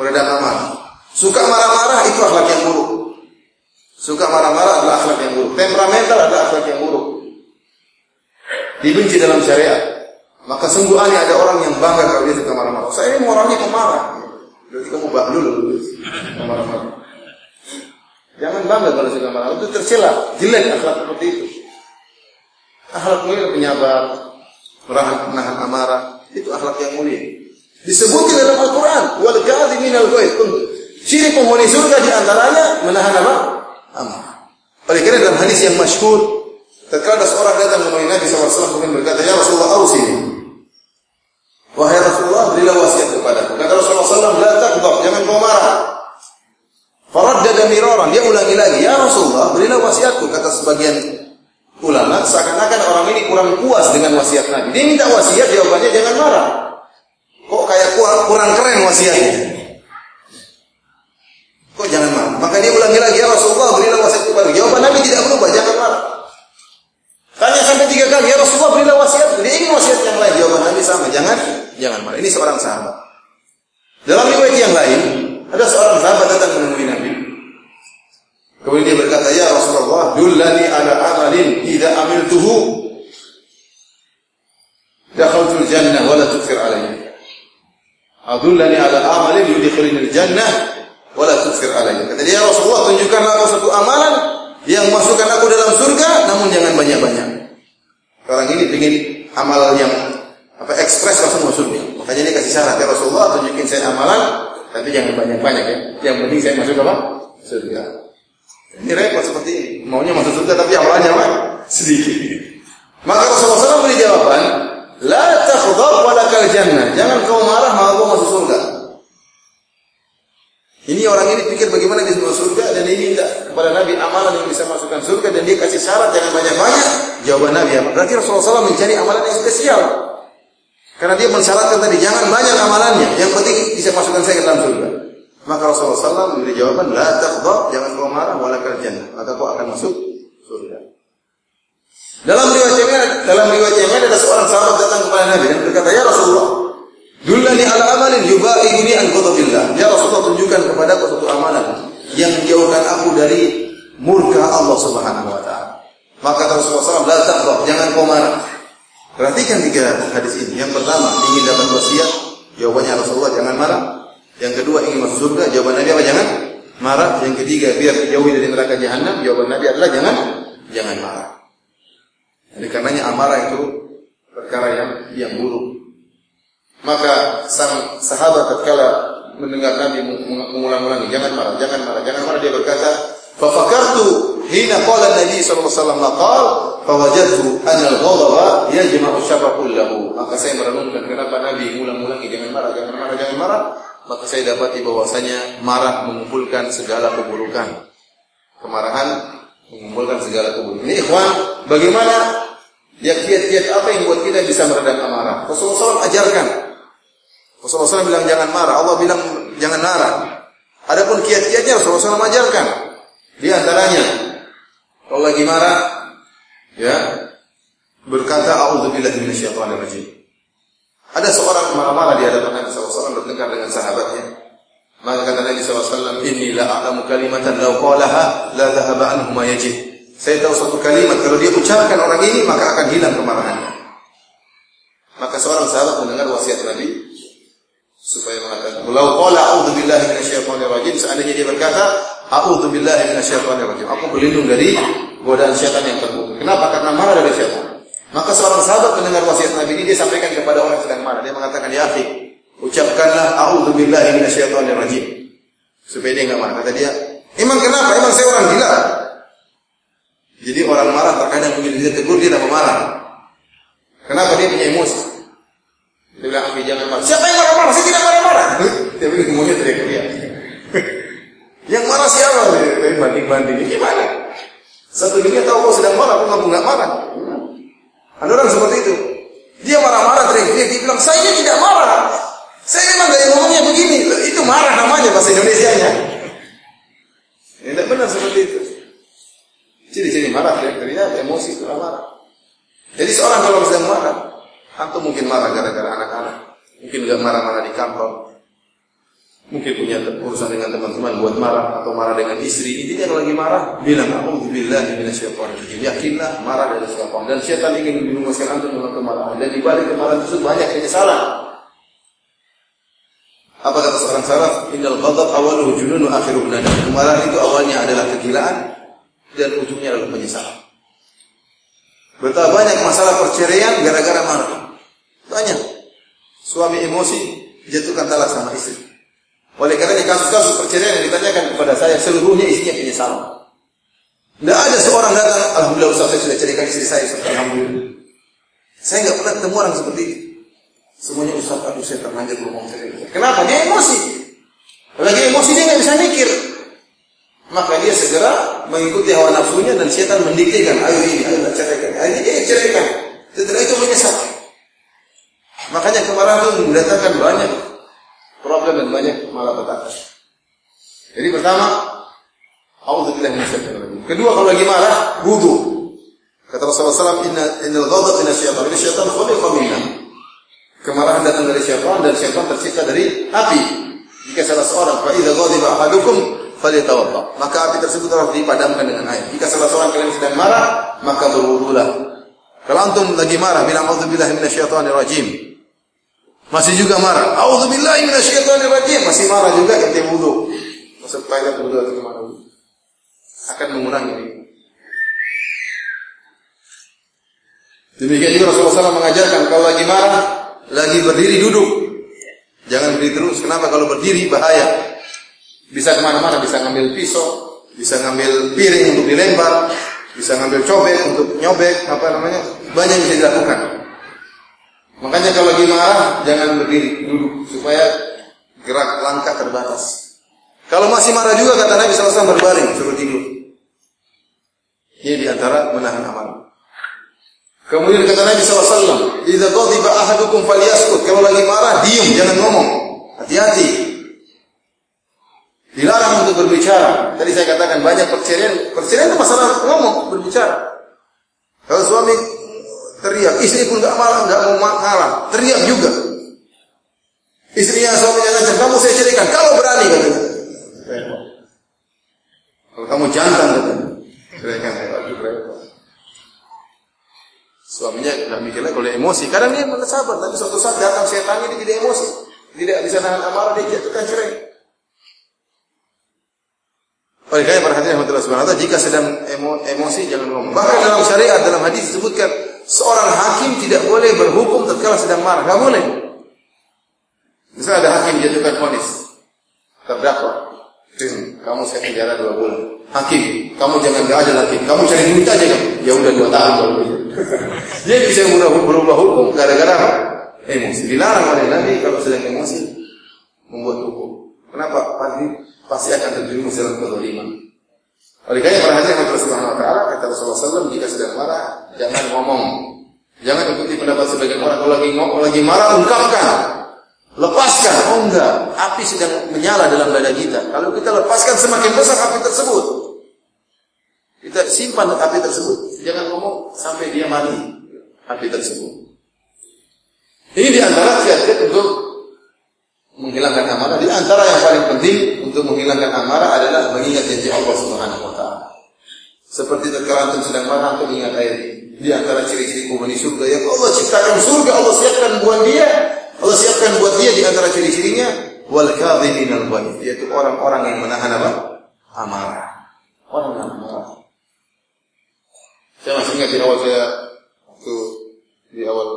meredam amarah. Suka marah-marah itu akhlak yang buruk. Suka marah-marah adalah akhlak yang buruk. Temperamental adalah akhlak yang buruk. Dibenci dalam syariat. Maka sungguh ada orang yang bangga kalau dia suka marah-marah. Saya ini orangnya pemarah. Berarti kamu bahlul marah-marah. Jangan bangga kalau suka marah. Itu tercela. Jelek akhlak seperti itu. Akhlak mulia penyabar, menahan amarah. Itu akhlak yang mulia. Disebutkan dalam Al-Quran. Wal minal ghaib. Ciri penghuni surga di antaranya menahan apa? Amarah. Oleh karena dalam hadis yang masyhur, ada seorang datang menemui Nabi SAW kemudian berkata, Ya Rasulullah, ausini. Wahai Rasulullah, berilah wasiat kepadaku. Kata Rasulullah SAW, La takdab, jangan kau marah. Faraddada miraran, dia ulangi lagi, Ya Rasulullah, berilah wasiatku. Kata sebagian ulama, seakan-akan orang ini kurang puas dengan wasiat Nabi. Dia minta wasiat, jawabannya jangan marah. Kok kayak kurang keren wasiatnya? Kok jangan marah? Maka dia ulangi lagi, ya Rasulullah berilah wasiat kepada Jawaban Nabi tidak berubah, jangan marah. Tanya sampai tiga kali, ya Rasulullah berilah wasiat. Dia ingin wasiat yang lain. Jawaban Nabi sama, jangan jangan marah. Ini seorang sahabat. Dalam riwayat yang lain, ada seorang sahabat datang menemui Nabi. Kemudian dia berkata, "Ya Rasulullah, dullani ala amalin idza amiltuhu dakhaltul jannah wa la tukfir alayya." Adullani ala amalin yudkhiluni jannah wa la tukfir alayya. Kata dia, "Ya Rasulullah, tunjukkanlah aku satu amalan yang masukkan aku dalam surga, namun jangan banyak-banyak." Orang ini ingin amal yang apa ekspres langsung masuk surga. Makanya dia kasih syarat, "Ya Rasulullah, tunjukin saya amalan, tapi jangan banyak-banyak ya. Yang penting saya masuk apa? Surga." Ini repot seperti ini. Maunya masuk surga tapi amalannya apa? Sedikit. Maka Rasulullah SAW beri jawaban, La takhdab walakal jannah. Jangan kau marah maka kau masuk surga. Ini orang ini pikir bagaimana dia masuk surga dan ini tidak kepada Nabi amalan yang bisa masukkan surga dan dia kasih syarat jangan banyak-banyak. Jawaban Nabi apa? Berarti Rasulullah SAW mencari amalan yang spesial. Karena dia mensyaratkan tadi jangan banyak amalannya, yang penting bisa masukkan saya ke dalam surga. Maka Rasulullah SAW memberi jawaban, La taqdab, jangan kau marah, walakal jannah. Maka kau akan masuk. Dalam riwayat yang dalam riwayat yang ada seorang sahabat datang kepada Nabi dan berkata, Ya Rasulullah, Dullani ala amalin yubaiduni an ghadabillah. Ya Rasulullah tunjukkan kepada satu amalan yang menjauhkan aku dari murka Allah Subhanahu wa taala. Maka Rasulullah SAW, la jangan kau marah. Perhatikan tiga hadis ini. Yang pertama, ingin dapat wasiat, jawabannya Rasulullah jangan marah. Yang kedua ingin masuk surga, jawaban Nabi apa? Jangan marah. Yang ketiga biar dijauhi dari neraka jahanam, jawaban Nabi adalah jangan jangan marah. Jadi karenanya amarah itu perkara yang yang buruk. Maka sang sahabat tatkala mendengar Nabi mengulang-ulangi, jangan marah, jangan marah, jangan marah dia berkata, "Fafakartu hina qala Nabi sallallahu alaihi wasallam maqal, fawajadtu anna al-ghadaba yajma'u syarra kullahu." Maka saya merenungkan kenapa Nabi mengulang-ulangi jangan marah, jangan marah, jangan marah maka saya dapati bahwasanya marah mengumpulkan segala keburukan. Kemarahan mengumpulkan segala keburukan. Ini ikhwan, bagaimana ya kiat-kiat apa yang buat kita bisa meredam amarah? Rasulullah SAW ajarkan. Rasulullah SAW bilang jangan marah, Allah bilang jangan marah. Adapun kiat-kiatnya Rasulullah SAW ajarkan. Di antaranya, kalau lagi marah, ya berkata A'udzubillahi minasyaitonirrajim. Ada seorang marah-marah di hadapan Nabi SAW bertengkar dengan sahabatnya. Maka kata Nabi SAW, Inni la a'lamu kalimatan lau qalaha la dhahaba anhu ma. Saya tahu satu kalimat, kalau dia ucapkan orang ini, maka akan hilang kemarahannya. Maka seorang sahabat mendengar wasiat Nabi, supaya mengatakan, Lau qala a'udhu billahi minasyaitonir rajim, seandainya dia berkata, A'udhu billahi minasyaitonir rajim. Aku berlindung dari godaan syaitan yang terkutuk. Kenapa? Karena marah dari syaitan. Maka seorang sahabat mendengar wasiat Nabi ini dia sampaikan kepada orang yang sedang marah. Dia mengatakan, "Ya akhi, ucapkanlah a'udzu billahi minasyaitonir rajim." Supaya dia enggak marah. Kata dia, "Emang kenapa? Emang saya orang gila?" Jadi orang marah terkadang begitu dia tegur dia tidak marah. Kenapa dia punya emosi? Dia bilang, "Akhi, jangan marah." Siapa yang marah-marah? Saya tidak marah-marah. Dia bilang semuanya teriak-teriak. yang marah siapa? Dia banding-banding. Gimana? Satu dunia tahu kau sedang marah, aku ngaku nggak marah. Ada orang seperti itu. Dia marah-marah teriak-teriak, dia bilang, saya tidak marah. Saya memang gaya ngomongnya begini. Itu marah namanya bahasa Indonesia-nya. Ya, tidak benar seperti itu. Ciri-ciri marah, teriak-teriak, emosi itu marah. Jadi seorang kalau sedang marah, antum mungkin marah gara-gara anak-anak. Mungkin gak marah-marah di kantor. Mungkin punya urusan dengan teman-teman buat marah atau marah dengan istri. Intinya kalau lagi marah, bilang a'udzubillahi minasyaitonir Yakinlah marah dari syaitan dan syaitan ingin merumuskan antum dengan kemarahan dan di balik kemarahan tersebut banyak penyesalan. Apa kata seorang salaf? Innal ghadab awaluhu junun wa akhiruhu nadam. Kemarahan itu awalnya adalah kegilaan dan ujungnya adalah penyesalan. Betapa banyak masalah perceraian gara-gara marah. Banyak. Suami emosi jatuhkan talak sama istri. Oleh karena kasus-kasus perceraian yang ditanyakan kepada saya seluruhnya isinya penyesalan. Tidak ada seorang datang, Alhamdulillah Ustaz saya sudah ceritakan istri saya, Ustaz, Alhamdulillah. Saya nggak pernah ketemu orang seperti itu. Semuanya Ustaz, aduh saya terlanjur ngomong. Kenapa? Dia emosi. Lagi emosi dia nggak bisa mikir. Maka dia segera mengikuti hawa nafsunya dan setan mendiktekan, ayo ini, ayo ceraikan. Ayo dia ceraikan. Setelah itu menyesal. Makanya kemarahan itu mendatangkan banyak problem dan banyak malapetaka. Jadi pertama, Alhamdulillah minasyaitonir Kedua kalau lagi marah, wudu. Kata Rasulullah SAW, Inna innal ghadab syaitan. Ini syaitan khuliqa minna. Kemarahan datang dari syaitan dan syaitan tercipta dari api. Jika salah seorang, fa idza ghadiba ahadukum falyatawadda. Maka api tersebut harus dipadamkan dengan air. Jika salah seorang kalian sedang marah, maka berwudulah. Kalau antum lagi marah, bilang auzubillahi minasyaitonir rajim. Masih juga marah. Auzubillahi minasyaitonir rajim. Masih marah juga ente wudu. Masuk toilet wudu atau wudu. Akan mengurangi Demikian juga Rasulullah SAW mengajarkan kalau lagi marah, lagi berdiri duduk. Jangan berdiri terus. Kenapa? Kalau berdiri bahaya. Bisa ke mana-mana, bisa ngambil pisau, bisa ngambil piring untuk dilempar, bisa ngambil cobek untuk nyobek, apa namanya, banyak bisa dilakukan. Makanya kalau lagi marah, jangan berdiri, duduk, supaya gerak langkah terbatas. Kalau masih marah juga, kata Nabi SAW berbaring, suruh tidur. Ini di antara menahan amarah. Kemudian kata Nabi SAW, Iza ghadiba ahadukum falyaskut. Kalau lagi marah, diam, jangan ngomong. Hati-hati. Dilarang untuk berbicara. Tadi saya katakan banyak perceraian. Perceraian itu masalah ngomong, berbicara. Kalau suami teriak, istri pun gak marah, gak mau marah. Teriak juga. Istrinya suaminya ngajak, kamu saya ceraikan. Kalau berani katanya. Kalau kamu jantan katanya. Ceraikan. Suaminya tidak mikirnya kalau dia emosi. Kadang dia sabar, tapi suatu saat datang setan ini tidak emosi. Tidak bisa nahan amarah, dia jatuhkan cerai. Oleh karena perhatian Allah Subhanahu jika sedang emo, emosi jangan ngomong. Bahkan dalam syariat dalam hadis disebutkan seorang hakim tidak boleh berhukum tatkala sedang marah. Enggak boleh. Misalnya ada hakim jatuhkan vonis terdakwa, kamu saya penjara dua bulan. Hakim, kamu jangan gak ada hakim. Kamu cari duit aja kan? Ya udah dua tahun kalau. Dia bisa berubah, hukum gara-gara apa? Emosi. Dilarang oleh Nabi kalau sedang emosi membuat hukum. Kenapa? Pasti pasti akan terjerumus dalam kezaliman. Oleh karena perhatian Allah Subhanahu wa taala kata Rasulullah SAW jika sedang marah jangan ngomong. Jangan ikuti pendapat sebagian orang kalau lagi ngomong lagi marah ungkapkan. Lepaskan. Oh enggak, api sedang menyala dalam dada kita. Kalau kita lepaskan semakin besar api tersebut. Kita simpan api tersebut. Jangan ngomong sampai dia mati api tersebut. Ini di antara kiat-kiat untuk menghilangkan amarah. Di antara yang paling penting untuk menghilangkan amarah adalah mengingat janji Allah Subhanahu wa taala. Seperti tatkala antum sedang marah antum ingat ayat Di antara ciri-ciri penghuni surga yang Allah ciptakan surga, Allah siapkan buat dia, Allah siapkan buat dia di antara ciri-cirinya wal kadhimin al yaitu orang-orang yang menahan apa? amarah. Orang yang amarah. Saya masih ingat di awal saya waktu di awal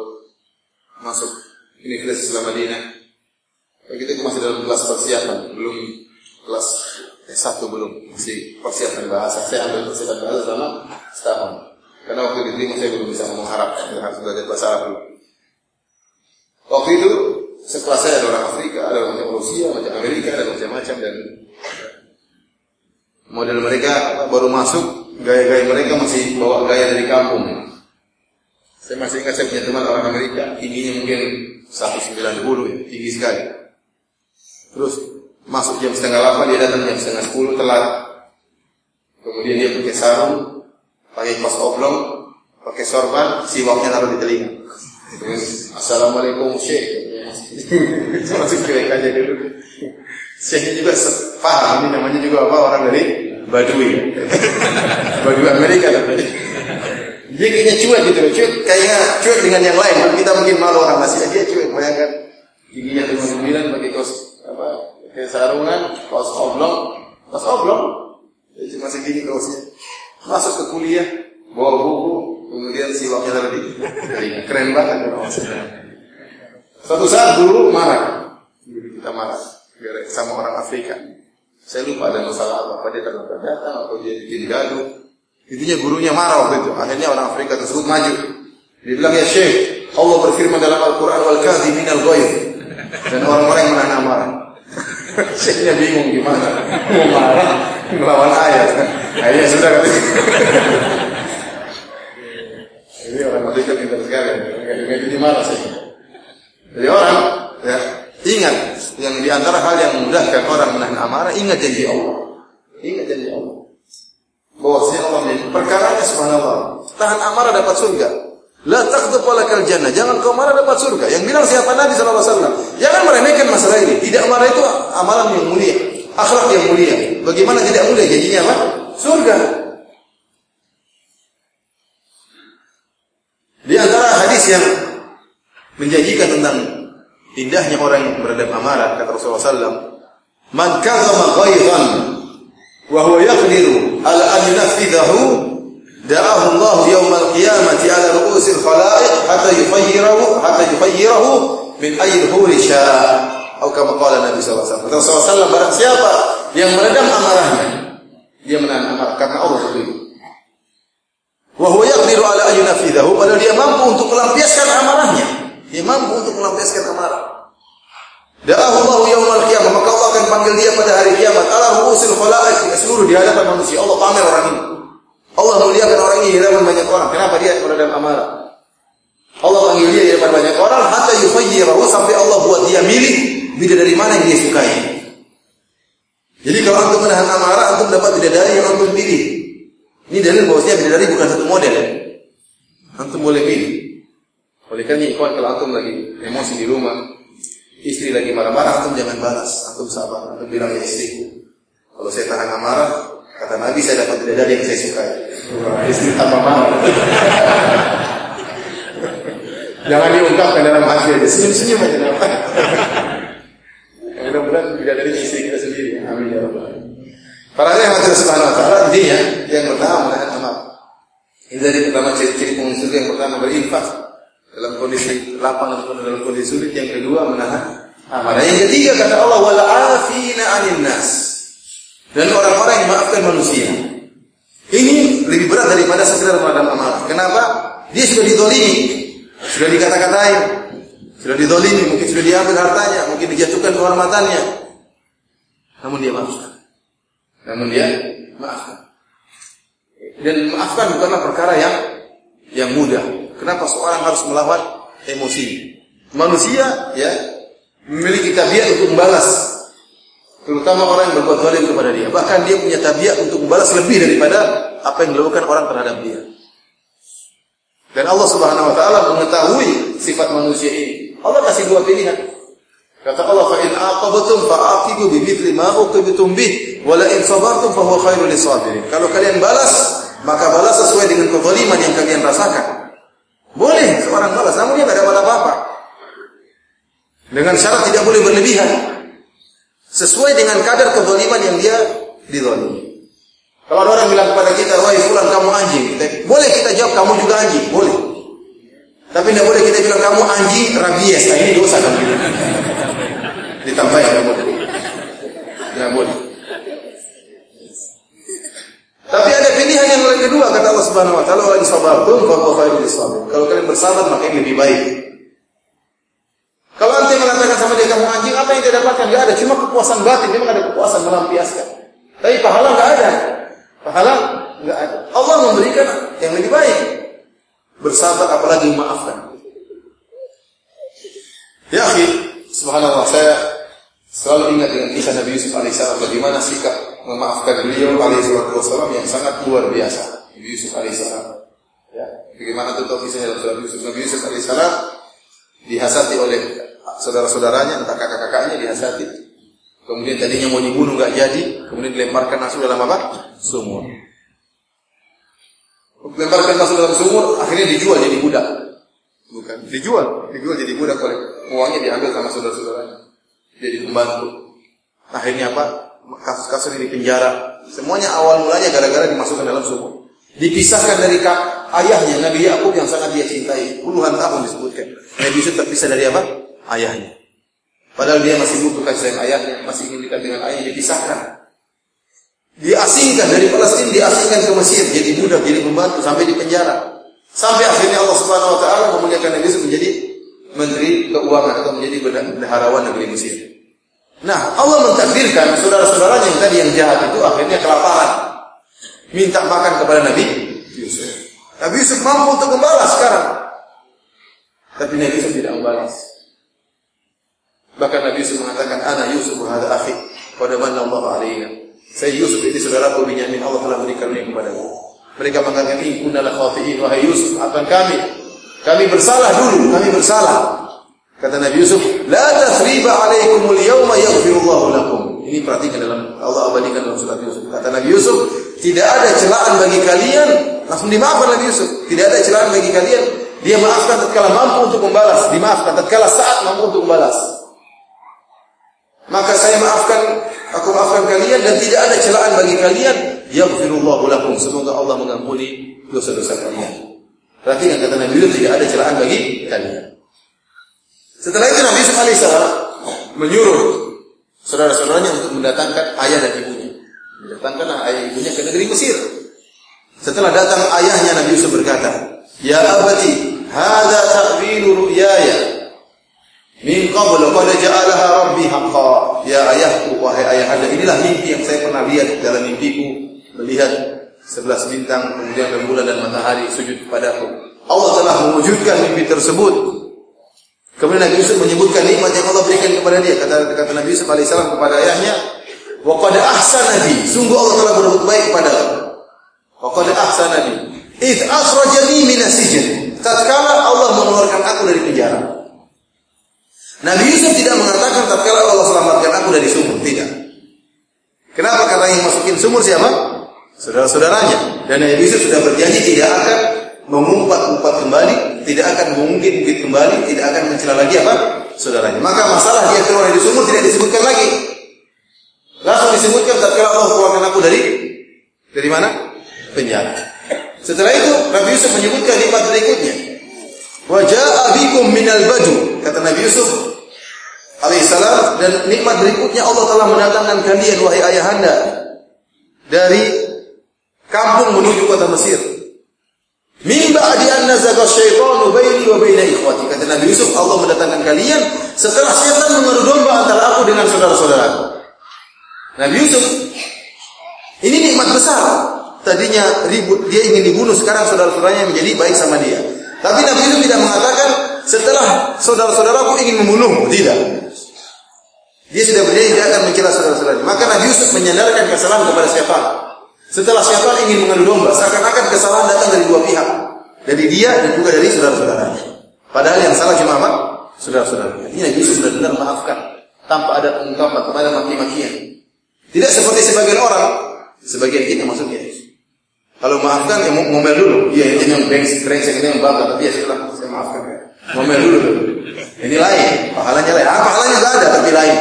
masuk Universitas Islam Madinah. Begitu itu masih dalam kelas persiapan, belum kelas S1 belum, masih persiapan bahasa. Saya ambil persiapan bahasa selama setahun. Karena waktu diterima saya belum bisa ngomong Arab, saya harus belajar bahasa Arab dulu. Waktu itu sekelas saya ada orang Afrika, ada orang Rusia, macam Amerika, ada macam-macam dan model mereka baru masuk gaya-gaya mereka masih bawa gaya dari kampung. Saya masih ingat saya punya teman orang Amerika, tingginya mungkin 190 ya, tinggi sekali. Terus masuk jam setengah 8, dia datang jam setengah 10 telat. Kemudian dia pakai sarung, pakai kos oblong, pakai sorban, siwaknya taruh di telinga. Assalamualaikum Syekh. Masuk cuek aja dulu. Syekhnya juga paham, ini namanya juga apa orang dari Badui. Badui Amerika tapi. Dia kayaknya cuek gitu loh, cuek kayaknya cuek dengan yang lain. Kita mungkin malu orang masih dia cuek, bayangkan giginya lima sembilan pakai kaos apa? Pakai sarungan, kaos oblong, kaos oblong. Jadi masih gini kaosnya. Masuk ke kuliah, bawa buku, kemudian siwaknya tadi. Keren banget kan Suatu saat dulu marah, kita marah sama orang Afrika. Saya lupa ada masalah apa, apa dia terlambat datang atau dia bikin gaduh. Intinya gurunya marah waktu itu. Akhirnya orang Afrika tersebut maju. Dia bilang, ya Syekh, Allah berfirman dalam Al-Quran, wal kadhi minal goyim. Dan orang-orang yang menahan amarah. Syekhnya bingung gimana. Mau marah, melawan ayat. Akhirnya sudah katanya. Jadi orang Afrika pintar sekali. Jadi marah sih. Jadi orang, ya, ingat yang di antara hal yang memudahkan orang menahan amarah, ingat janji Allah. Ingat janji Allah. Bahwasanya Allah menjadi perkaranya subhanallah. Tahan amarah dapat surga. La taqdu walakal jannah. Jangan kau marah dapat surga. Yang bilang siapa Nabi SAW. Jangan meremehkan masalah ini. Tidak marah itu amalan yang mulia. akhlak yang mulia. Bagaimana tidak mulia? Janjinya apa? Surga. Di antara hadis yang menjanjikan tentang indahnya orang yang beradab amarah kata Rasulullah SAW, "Man kadzama ghaizan wa huwa yaqdiru ala an yunafidhahu da'ahu Allah yawm al-qiyamati ala ru'usil khalaiq hatta yufayyirahu hatta yufayyirahu min ayyi huri syaa." Atau kama qala Nabi SAW. Kata Rasulullah SAW, barang siapa yang meredam amarahnya, dia menahan amarah karena Allah itu. Wa huwa yaqdiru ala ayunafidahu padahal dia mampu untuk melampiaskan amarahnya. Dia mampu untuk melampiaskan amarah. Da'ahu Allah yaumal qiyamah, maka Allah akan panggil dia pada hari kiamat. Ala ru'usil khalaiq seluruh di hadapan manusia. Allah pamer orang ini. Allah muliakan orang ini di hadapan banyak orang. Kenapa dia meredam amarah? Allah panggil dia di hadapan banyak orang hatta yufayyirahu sampai Allah buat dia milih bidadari mana yang dia sukai. Jadi kalau antum menahan amarah, antum dapat bidadari yang antum pilih. Ini dalil bahwasanya bidadari bukan satu model ya. Antum boleh pilih. Oleh karena ikhwan kalau antum lagi emosi di rumah, istri lagi marah-marah, antum jangan balas, antum sabar, antum bilang ya istriku. Kalau saya tahan amarah, kata Nabi saya dapat bidadari yang saya sukai. Istri tambah marah. jangan diungkapkan dalam hati aja, senyum-senyum aja. Mudah-mudahan bidadari istri kita sendiri. Amin ya rabbal Para yang Allah Subhanahu wa taala intinya yang pertama menahan amal. Ini dari pertama ciri-ciri penghuni yang pertama berinfak dalam kondisi lapang ataupun dalam kondisi sulit. Yang kedua menahan amal. Yang ketiga kata Allah wala afina anin nas. Dan orang-orang yang maafkan manusia. Ini lebih berat daripada sekedar menahan amal. Kenapa? Dia sudah ditolimi, sudah dikata-katai, sudah ditolimi, mungkin sudah diambil hartanya, mungkin dijatuhkan kehormatannya. Namun dia maafkan. Namun dia maafkan. Dan maafkan bukanlah perkara yang yang mudah. Kenapa seorang harus melawan emosi? Manusia ya memiliki tabiat untuk membalas terutama orang yang berbuat zalim kepada dia. Bahkan dia punya tabiat untuk membalas lebih daripada apa yang dilakukan orang terhadap dia. Dan Allah Subhanahu wa taala mengetahui sifat manusia ini. Allah kasih dua pilihan. Kata Allah, "Fa in aqabtum fa aqibu bi mithli ma uqibtum bih, wa la in sabartum fa huwa khairul lisabirin." Kalau kalian balas, maka balas sesuai dengan kezaliman yang kalian rasakan. Boleh seorang balas, namun dia tidak dapat apa-apa. Dengan syarat tidak boleh berlebihan. Sesuai dengan kadar kezaliman yang dia dizalimi. Kalau ada orang bilang kepada kita, "Wahai fulan kamu anjing." Boleh kita jawab kamu juga anjing, boleh. Tapi tidak boleh kita bilang kamu anjing rabies. Nah, ini dosa kan ditambah ya boleh. Tidak boleh. Tapi ada pilihan yang kedua kata Allah Subhanahu wa taala, "Wa sabartum fa huwa khairul sabir." Kalau kalian bersabar maka ini lebih baik. Kalau nanti mengatakan sama dia kamu anjing, apa yang dia dapatkan? Enggak ada, cuma kepuasan batin. Memang ada kepuasan melampiaskan. Tapi pahala enggak ada. Pahala enggak ada. Allah memberikan yang lebih baik. Bersabar apalagi memaafkan. Ya, akhi, subhanallah saya Selalu ingat dengan kisah Nabi Yusuf alaihissalam bagaimana sikap memaafkan beliau alaihissalam yang sangat luar biasa. Nabi Yusuf alaihissalam. Ya, bagaimana itu tahu kisahnya dalam Nabi Yusuf? Nabi Yusuf alaihissalam dihasati oleh saudara-saudaranya, entah kakak-kakaknya dihasati. Kemudian tadinya mau dibunuh nggak jadi, kemudian dilemparkan masuk dalam apa? Sumur. Dilemparkan masuk dalam sumur, akhirnya dijual jadi budak. Bukan, dijual, dijual jadi budak oleh uangnya diambil sama saudara-saudaranya jadi pembantu. Akhirnya apa? Kasus-kasus ini penjara. Semuanya awal mulanya gara-gara dimasukkan dalam sumur. Dipisahkan dari kak, ayahnya Nabi Yakub yang sangat dia cintai. Puluhan tahun disebutkan. Nabi Yusuf terpisah dari apa? Ayahnya. Padahal dia masih butuh kasih sayang ayahnya, masih ingin dekat dengan ayahnya, dipisahkan. Diasingkan dari Palestina, diasingkan ke Mesir, jadi budak, jadi pembantu sampai di penjara. Sampai akhirnya Allah Subhanahu wa taala memuliakan Nabi Yusuf menjadi menteri keuangan atau menjadi bendaharawan negeri Mesir. Nah, Allah mentakdirkan saudara-saudaranya yang tadi yang jahat itu akhirnya kelaparan. Minta makan kepada Nabi Yusuf. Nabi Yusuf mampu untuk membalas sekarang. Tapi Nabi Yusuf tidak membalas. Bahkan Nabi Yusuf mengatakan, Ana Yusuf hada akhi. Pada mana Allah alaihina. Saya Yusuf ini saudaraku Binyamin Allah telah berikan ini kepadamu. Mereka mengatakan, ini kunnalah khafi'in. Wahai Yusuf, akan kami kami bersalah dulu, kami bersalah. Kata Nabi Yusuf, "La tasriba 'alaikumul yawma yaghfirullahu lakum." Ini perhatikan dalam Allah abadikan dalam surat Yusuf. Kata Nabi Yusuf, tidak ada celaan bagi kalian. Langsung dimaafkan Nabi Yusuf. Tidak ada celaan bagi kalian. Dia maafkan tatkala mampu untuk membalas. Dimaafkan tatkala saat mampu untuk membalas. Maka saya maafkan, aku maafkan kalian dan tidak ada celaan bagi kalian. Yaghfirullahu lakum. Semoga Allah mengampuni dosa-dosa kalian. Perhatikan kata Nabi Yusuf tidak ada celaan bagi kalian. Setelah itu Nabi Yusuf alaihissalam menyuruh saudara-saudaranya untuk mendatangkan ayah dan ibunya. Mendatangkan ayah ibunya ke negeri Mesir. Setelah datang ayahnya Nabi Yusuf berkata, Ya abati, hadza ta'wilu ru'yaya. Min qabl qad ja'alaha rabbi haqqan. Ya ayahku, wahai ayah anda, inilah mimpi yang saya pernah lihat dalam mimpiku. Melihat sebelas bintang, kemudian rembulan dan matahari sujud kepadaku. Allah telah mewujudkan mimpi tersebut Kemudian Nabi Yusuf menyebutkan nikmat yang Allah berikan kepada dia. Kata kata Nabi Yusuf alaihissalam kepada ayahnya, "Wa qad ahsana bi." Sungguh Allah telah berbuat baik kepada aku. Wa qad ahsana bi. Id akhrajani min asijin. Tatkala Allah mengeluarkan aku dari penjara. Nabi Yusuf tidak mengatakan tatkala Allah selamatkan aku dari sumur, tidak. Kenapa? Karena yang masukin sumur siapa? Saudara-saudaranya. Dan Nabi Yusuf sudah berjanji tidak akan mengumpat-umpat kembali, tidak akan mengungkit-ungkit kembali, tidak akan mencela lagi apa? Saudaranya. Maka masalah dia keluar dari sumur tidak disebutkan lagi. Langsung disebutkan tatkala Allah keluarkan aku dari dari mana? Penjara. Setelah itu Nabi Yusuf menyebutkan nikmat berikutnya. Wajah abikum minal baju kata Nabi Yusuf alaihissalam dan nikmat berikutnya Allah telah mendatangkan kalian wahai ayahanda dari kampung menuju kota Mesir. Min ba'di an nazaga syaitanu baini wa baina ikhwati. Kata Nabi Yusuf, Allah mendatangkan kalian setelah setan mengadu domba antara aku dengan saudara-saudaraku. Nabi Yusuf ini nikmat besar. Tadinya ribut, dia ingin dibunuh, sekarang saudara-saudaranya menjadi baik sama dia. Tapi Nabi Yusuf tidak mengatakan setelah saudara-saudaraku ingin membunuhmu, tidak. Dia sudah berjanji tidak akan mencela saudara-saudaranya. Maka Nabi Yusuf menyandarkan kesalahan kepada siapa? Setelah siapa ingin mengadu domba, seakan-akan kesalahan datang dari dua pihak. Dari dia dan juga dari saudara-saudaranya. Padahal yang salah cuma apa? Saudara-saudaranya. Ini Nabi Yusuf benar-benar maafkan. Tanpa ada pengungkapan, tanpa ada maki-makian. Tidak seperti sebagian orang. Sebagian kita maksudnya. Kalau maafkan, ya ngomel dulu. Iya, ini yang brengsek, ini yang bangga. Tapi ya setelah saya maafkan. Ya. Ngomel dulu. Ini lain. Pahalanya lain. Ah, pahalanya juga ada, tapi lain.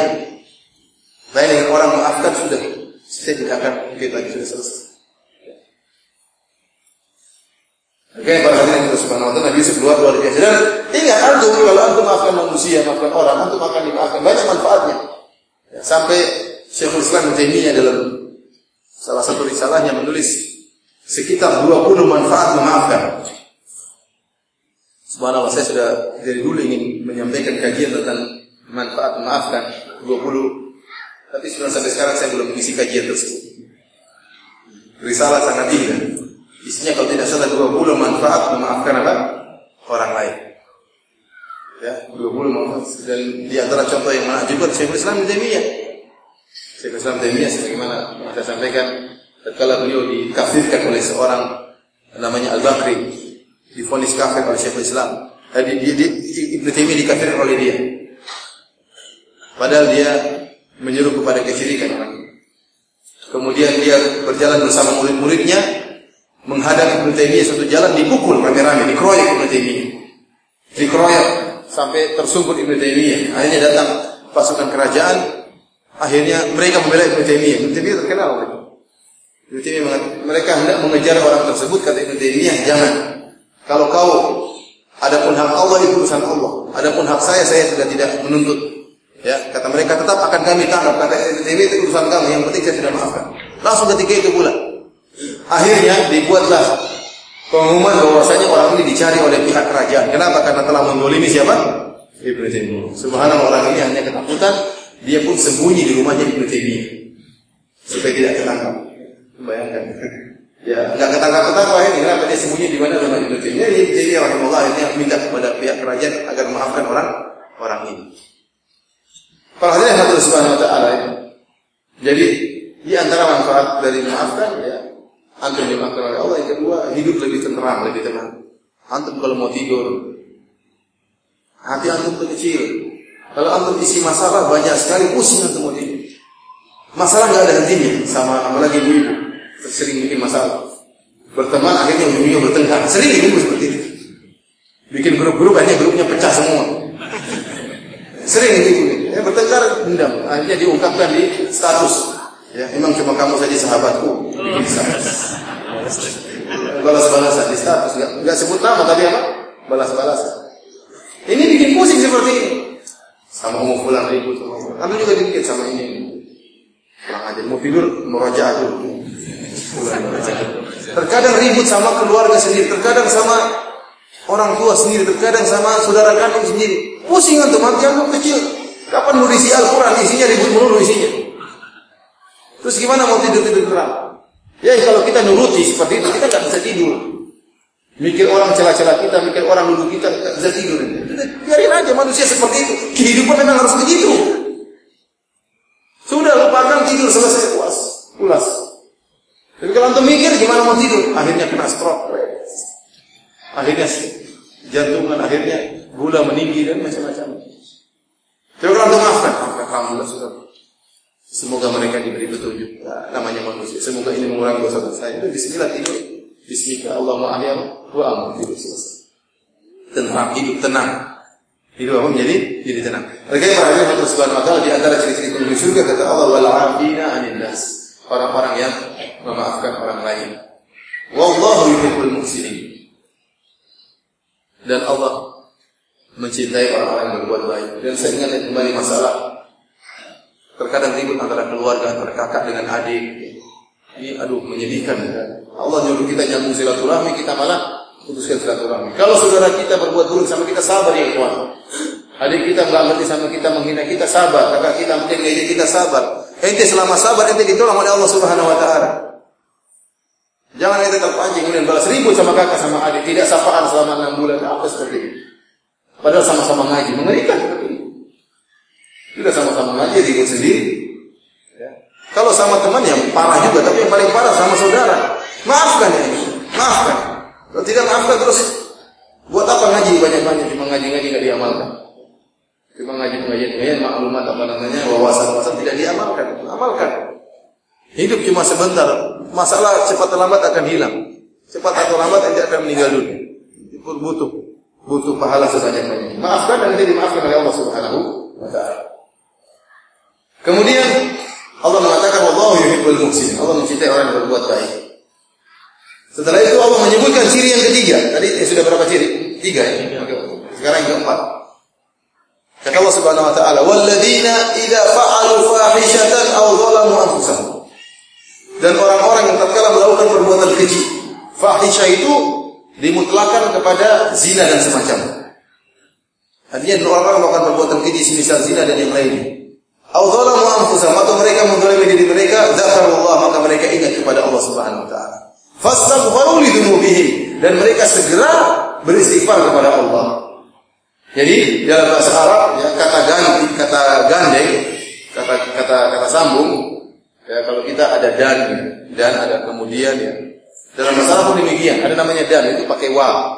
Lain dengan orang maafkan sudah. Saya tidak akan kita lagi sudah selesai. Oke, para hadirin kita subhanahu wa ta'ala, Nabi Yusuf luar luar biasa. Dan ingat, antum kalau antum maafkan manusia, maafkan orang, antum akan dimaafkan. Banyak manfaatnya. Ya, sampai Syekhul Islam Taimiyah dalam salah satu risalahnya menulis sekitar 20 manfaat memaafkan. Subhanallah, saya sudah dari dulu ingin menyampaikan kajian tentang manfaat memaafkan 20 tapi sebenarnya sampai sekarang saya belum mengisi kajian tersebut. Risalah sangat indah. Isinya kalau tidak salah 20 manfaat memaafkan apa? Orang lain. Ya, 20 manfaat. Dan di antara contoh yang menakjubkan Syekhul Islam Taimiyah. Syekhul Islam Taimiyah sebagaimana kita sampaikan tatkala beliau dikafirkan oleh seorang namanya Al-Bakri, difonis kafir oleh Syekhul Islam. Jadi di, di, Ibnu Taimiyah dikafirkan oleh dia. Padahal dia menyuruh kepada kesyirikan Kemudian dia berjalan bersama murid-muridnya menghadap Ibnu Taimiyah suatu jalan dipukul rame-rame, dikeroyok Ibnu Taimiyah. Dikeroyok sampai tersungkur Ibnu Taimiyah. Akhirnya datang pasukan kerajaan, akhirnya mereka membela Ibnu Taimiyah. Ibnu Taimiyah terkenal Ibnu Taimiyah mereka hendak mengejar orang tersebut kata Ibnu Taimiyah, jangan. Kalau kau adapun hak Allah itu urusan Allah. Adapun hak saya saya sudah tidak menuntut. Ya, kata mereka tetap akan kami tangkap. Kata ini itu urusan kamu. Yang penting saya sudah maafkan. Langsung ketika itu pula. Akhirnya dibuatlah pengumuman bahwasanya orang ini dicari oleh pihak kerajaan. Kenapa? Karena telah mendolimi siapa? Ibnu Taimiyah. Subhanallah orang ini hanya ketakutan. Dia pun sembunyi di rumahnya Ibnu Taimiyah supaya tidak ketangkap. Bayangkan. Ya, nggak ketangkap-ketangkap ini kenapa dia sembunyi di mana rumah Ibnu Taimiyah? Ibnu Taimiyah ini minta kepada pihak kerajaan agar memaafkan orang orang ini. Hadirin yang subhanahu wa ta'ala. Jadi di antara manfaat dari memaafkan ya antum dimaafkan oleh Allah yang kedua hidup lebih tenang, lebih tenang. Antum kalau mau tidur hati antum kecil. Kalau antum isi masalah banyak sekali pusing antum mau tidur. Masalah nggak ada hentinya sama apalagi ibu-ibu. Sering bikin masalah. Berteman akhirnya ujung-ujungnya bertengkar. Sering ibu seperti itu. Bikin grup-grup akhirnya grupnya pecah semua. Sering ibu ya, bertengkar dendam. Akhirnya diungkapkan di status. Ya, memang cuma kamu saja sahabatku. Bikin status. Balas-balasan di status. Nggak, nggak sebut nama tapi apa? Balas-balasan. Ini bikin pusing seperti ini. Sama umum pulang ribut sama Anda juga dikit sama ini. Kurang aja mau tidur meraja dulu. Terkadang ribut sama keluarga sendiri, terkadang sama orang tua sendiri, terkadang sama saudara kandung sendiri. Pusing untuk mati anak kecil. Kapan mau diisi Al-Quran? Isinya ribut melulu isinya. Terus gimana mau tidur tidur terang? Ya kalau kita nuruti seperti itu, kita nggak bisa tidur. Mikir orang celah-celah kita, mikir orang dulu kita, nggak bisa tidur. Biarin aja manusia seperti itu. Kehidupan memang harus begitu. Sudah lupakan tidur selesai puas, pulas. Tapi kalau antum mikir gimana mau tidur, akhirnya kena stroke. Akhirnya jantungan, akhirnya gula meninggi dan macam-macam. Antum maafkan, alhamdulillah sudah Semoga mereka diberi petunjuk. Nah, namanya manusia. Semoga ini mengurangi dosa dosa saya. Itu Bismillah tidur. Bismillah Allah ma'ahyam wa amu tidur selesai. Tenang hidup tenang. Hidup apa menjadi jadi tenang. Mereka yang merayakan Allah Subhanahu Wa di antara ciri-ciri penduduk surga kata Allah wal afina anin nas. Orang-orang yang memaafkan orang lain. Wallahu yuhibbul muhsinin. Dan Allah mencintai orang-orang yang berbuat baik. Dan saya ingat kembali masalah Terkadang ribut antara keluarga, antara kakak dengan adik. Ini aduh menyedihkan. Allah nyuruh kita nyambung silaturahmi, kita malah putuskan silaturahmi. Kalau saudara kita berbuat buruk sama kita sabar ya kawan. Adik kita nggak ngerti sama kita menghina kita sabar, kakak kita mungkin ngejek kita sabar. Ente selama sabar ente ditolong oleh Allah Subhanahu wa taala. Jangan ente terpancing kemudian balas ribut sama kakak sama adik, tidak sapaan selama enam bulan apa seperti itu. Padahal sama-sama ngaji, mengerikan seperti. Sudah sama-sama ngaji ribut sendiri. Ya. Kalau sama teman yang parah juga, tapi yang paling parah sama saudara. Maafkan ya, maafkan. Kalau tidak maafkan terus buat apa ngaji banyak-banyak cuma ngaji-ngaji nggak diamalkan. Cuma ngaji pengajian-pengajian maklumat apa namanya wawasan-wawasan tidak diamalkan. Amalkan. Hidup cuma sebentar. Masalah cepat atau lambat akan hilang. Cepat atau lambat nanti akan meninggal dunia. Butuh butuh pahala sebanyak-banyaknya. Maafkan dan nanti dimaafkan oleh Allah Subhanahu wa taala. Kemudian Allah mengatakan Allah yuhibbul muhsin. Allah mencintai orang yang berbuat baik. Setelah itu Allah menyebutkan ciri yang ketiga. Tadi eh, sudah berapa ciri? Tiga ya. Sekarang yang keempat. Kata Allah Subhanahu wa taala, "Walladzina idza fa'alu fahishatan aw dhalamu anfusahum." Dan orang-orang yang tatkala melakukan perbuatan keji. Fahisha itu dimutlakan kepada zina dan semacamnya. Artinya orang-orang melakukan perbuatan keji semisal zina dan yang lainnya. Auzalamu anfusahum atau mereka menzalimi diri mereka, dzakarullah maka mereka ingat kepada Allah Subhanahu wa taala. Fastaghfiru li dzunubihim dan mereka segera beristighfar kepada Allah. Jadi dalam bahasa Arab ya kata ganti, kata gandeng, kata kata kata sambung ya kalau kita ada dan dan ada kemudian ya. Dalam Arab pun demikian, ada namanya dan itu pakai wa.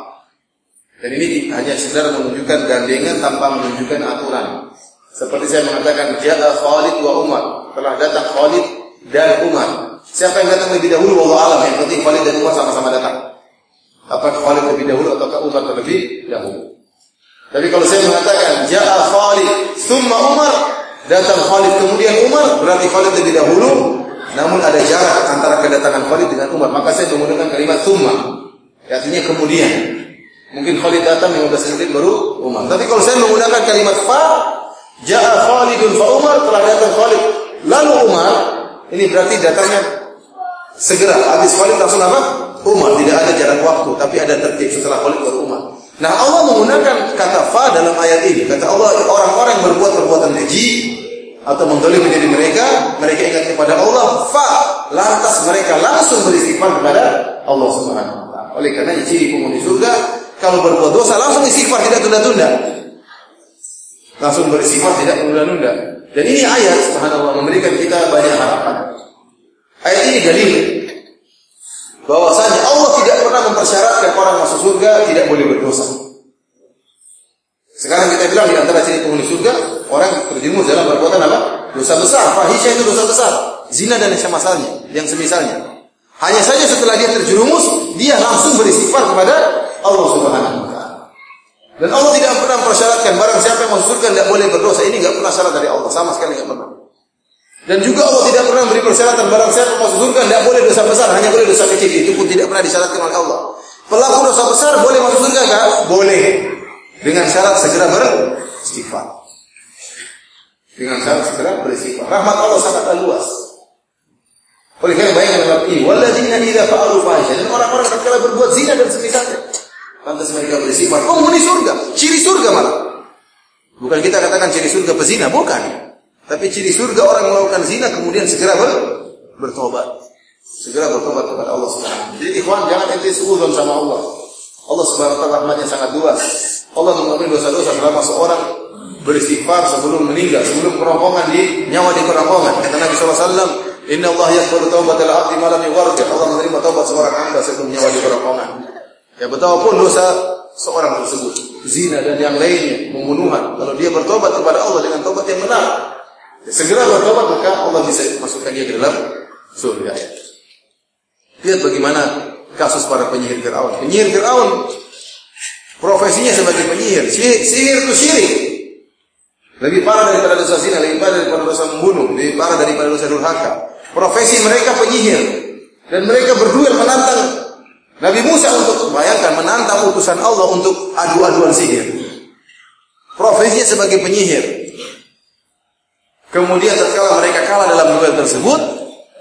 Dan ini hanya sekedar menunjukkan gandengan tanpa menunjukkan aturan. Seperti saya mengatakan, Ja'a Khalid wa Umar. Telah datang Khalid dan Umar. Siapa yang datang lebih dahulu? Allah alam. Yang penting Khalid dan Umar sama-sama datang. Apakah Khalid lebih dahulu ataukah Umar terlebih dahulu? Tapi kalau saya mengatakan, Ja'a Khalid, Thumma Umar. Datang Khalid kemudian Umar. Berarti Khalid lebih dahulu. Namun ada jarak antara kedatangan Khalid dengan Umar. Maka saya menggunakan kalimat Thumma. Artinya kemudian. Mungkin Khalid datang 15 menit baru Umar. Tapi kalau saya menggunakan kalimat fa, Ja'a Khalidun fa Umar telah datang Khalid. Lalu Umar, ini berarti datangnya segera. Habis Khalid langsung apa? Umar. Tidak ada jarak waktu, tapi ada tertib setelah Khalid baru Umar. Nah Allah menggunakan kata fa dalam ayat ini. Kata Allah orang-orang berbuat perbuatan keji atau mengdolim menjadi mereka, mereka ingat kepada Allah, fa lantas mereka langsung beristighfar kepada Allah Subhanahu wa taala. Oleh karena ciri penghuni surga kalau berbuat dosa langsung istighfar tidak tunda-tunda langsung bersifat tidak menunda-nunda. Dan ini ayat subhanallah memberikan kita banyak harapan. Ayat ini dalil bahwasanya Allah tidak pernah mempersyaratkan orang masuk surga tidak boleh berdosa. Sekarang kita bilang di antara ciri penghuni surga orang terjerumus dalam perbuatan apa? Dosa besar. Fahisyah itu dosa besar. zina dan yang semisalnya, yang semisalnya. Hanya saja setelah dia terjerumus, dia langsung beristighfar kepada Allah Subhanahu wa taala. Dan Allah tidak pernah mempersyaratkan barang siapa yang masuk surga tidak boleh berdosa. Ini nggak pernah syarat dari Allah, sama sekali nggak pernah. Dan juga Allah tidak pernah memberi persyaratan barang siapa masuk surga tidak boleh dosa besar, hanya boleh dosa kecil. Itu pun tidak pernah disyaratkan oleh Allah. Pelaku dosa besar boleh masuk surga enggak? Boleh. Dengan syarat segera beristighfar. Dengan syarat segera beristighfar. Rahmat Allah sangat luas. Oleh karena bayangkan dalam ini, walladzina idza fa'alu fahisha dan orang-orang tatkala berbuat zina dan semisalnya Lantas mereka bersifat penghuni surga, ciri surga malah. Bukan kita katakan ciri surga pezina, bukan. Tapi ciri surga orang melakukan zina kemudian segera ber, bertobat. Segera bertobat kepada Allah Subhanahu Jadi ikhwan jangan ente suudzon sama Allah. Allah Subhanahu wa taala rahmatnya sangat luas. Allah mengampuni dosa-dosa selama seorang beristighfar sebelum meninggal, sebelum kerongkongan di nyawa di kerongkongan. Kata Nabi SAW, Inna Allah yaqbalu taubatal abdi malam yugharqir. Allah menerima taubat seorang hamba sebelum nyawa di kerongkongan. Ya betapapun dosa seorang tersebut, zina dan yang lainnya, pembunuhan, kalau dia bertobat kepada Allah dengan tobat yang benar, segera bertobat maka Allah bisa masukkan dia ke dalam surga. Lihat bagaimana kasus para penyihir Fir'aun. Penyihir Fir'aun profesinya sebagai penyihir. Sihir itu syirik. Lebih parah daripada dosa zina, lebih parah daripada dosa membunuh, lebih parah daripada dosa durhaka. Profesi mereka penyihir. Dan mereka berduel menantang Nabi Musa untuk bayangkan menantang utusan Allah untuk adu-aduan sihir. Profesinya sebagai penyihir. Kemudian tatkala mereka kalah dalam duel tersebut,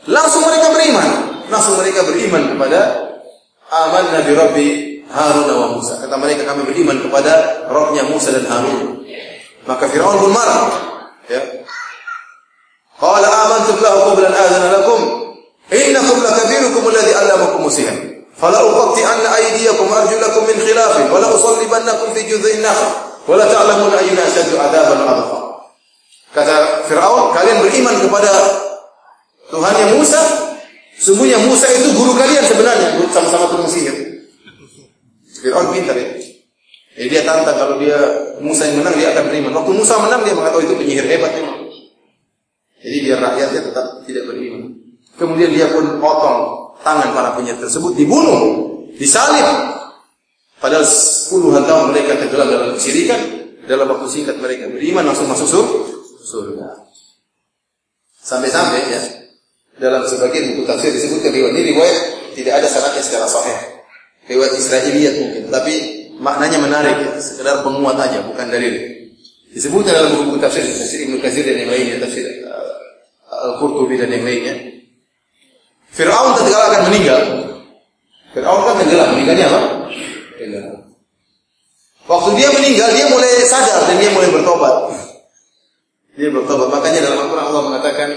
langsung mereka beriman. Langsung mereka beriman kepada aman Nabi Rabbi Harun wa Musa. Kata mereka kami beriman kepada rohnya Musa dan Harun. Maka Fir'aun pun marah. Ya. Qala amantu lahu qabla an adzana lakum innakum lakabirukum alladhi 'allamakum musiha. Fala uqatti anna aydiyakum arjulakum min khilaf wa la usallibannakum fi judhin nakhl wa la ta'lamuna ayyuna ashaddu 'adaban adfa. Kata Fir'aun, kalian beriman kepada Tuhan yang Musa, sungguhnya Musa itu guru kalian sebenarnya, sama-sama tukang sihir. Fir'aun pintar ya. Jadi dia tantang kalau dia Musa yang menang dia akan beriman. Waktu Musa menang dia mengatakan itu penyihir hebat memang. Jadi biar rakyatnya tetap tidak beriman. Kemudian dia pun potong tangan para penyihir tersebut dibunuh, disalib. Padahal puluhan tahun mereka tenggelam dalam kesyirikan, dalam waktu singkat mereka beriman langsung masuk surga. Sampai-sampai ya, dalam sebagian buku tafsir disebutkan riwayat ini riwayat tidak ada syaratnya secara sahih. Riwayat Israiliyat mungkin, tapi maknanya menarik ya, sekedar penguat aja, bukan dalil. Disebutkan dalam buku tafsir, tafsir Ibnu Katsir dan yang lainnya, tafsir uh, Al-Qurtubi dan yang lainnya. Fir'aun ketika akan meninggal, Fir'aun kan tenggelam, meninggalnya apa? Tenggelam. Waktu dia meninggal, dia mulai sadar dan dia mulai bertobat. Dia bertobat. Makanya dalam Al-Quran Allah mengatakan,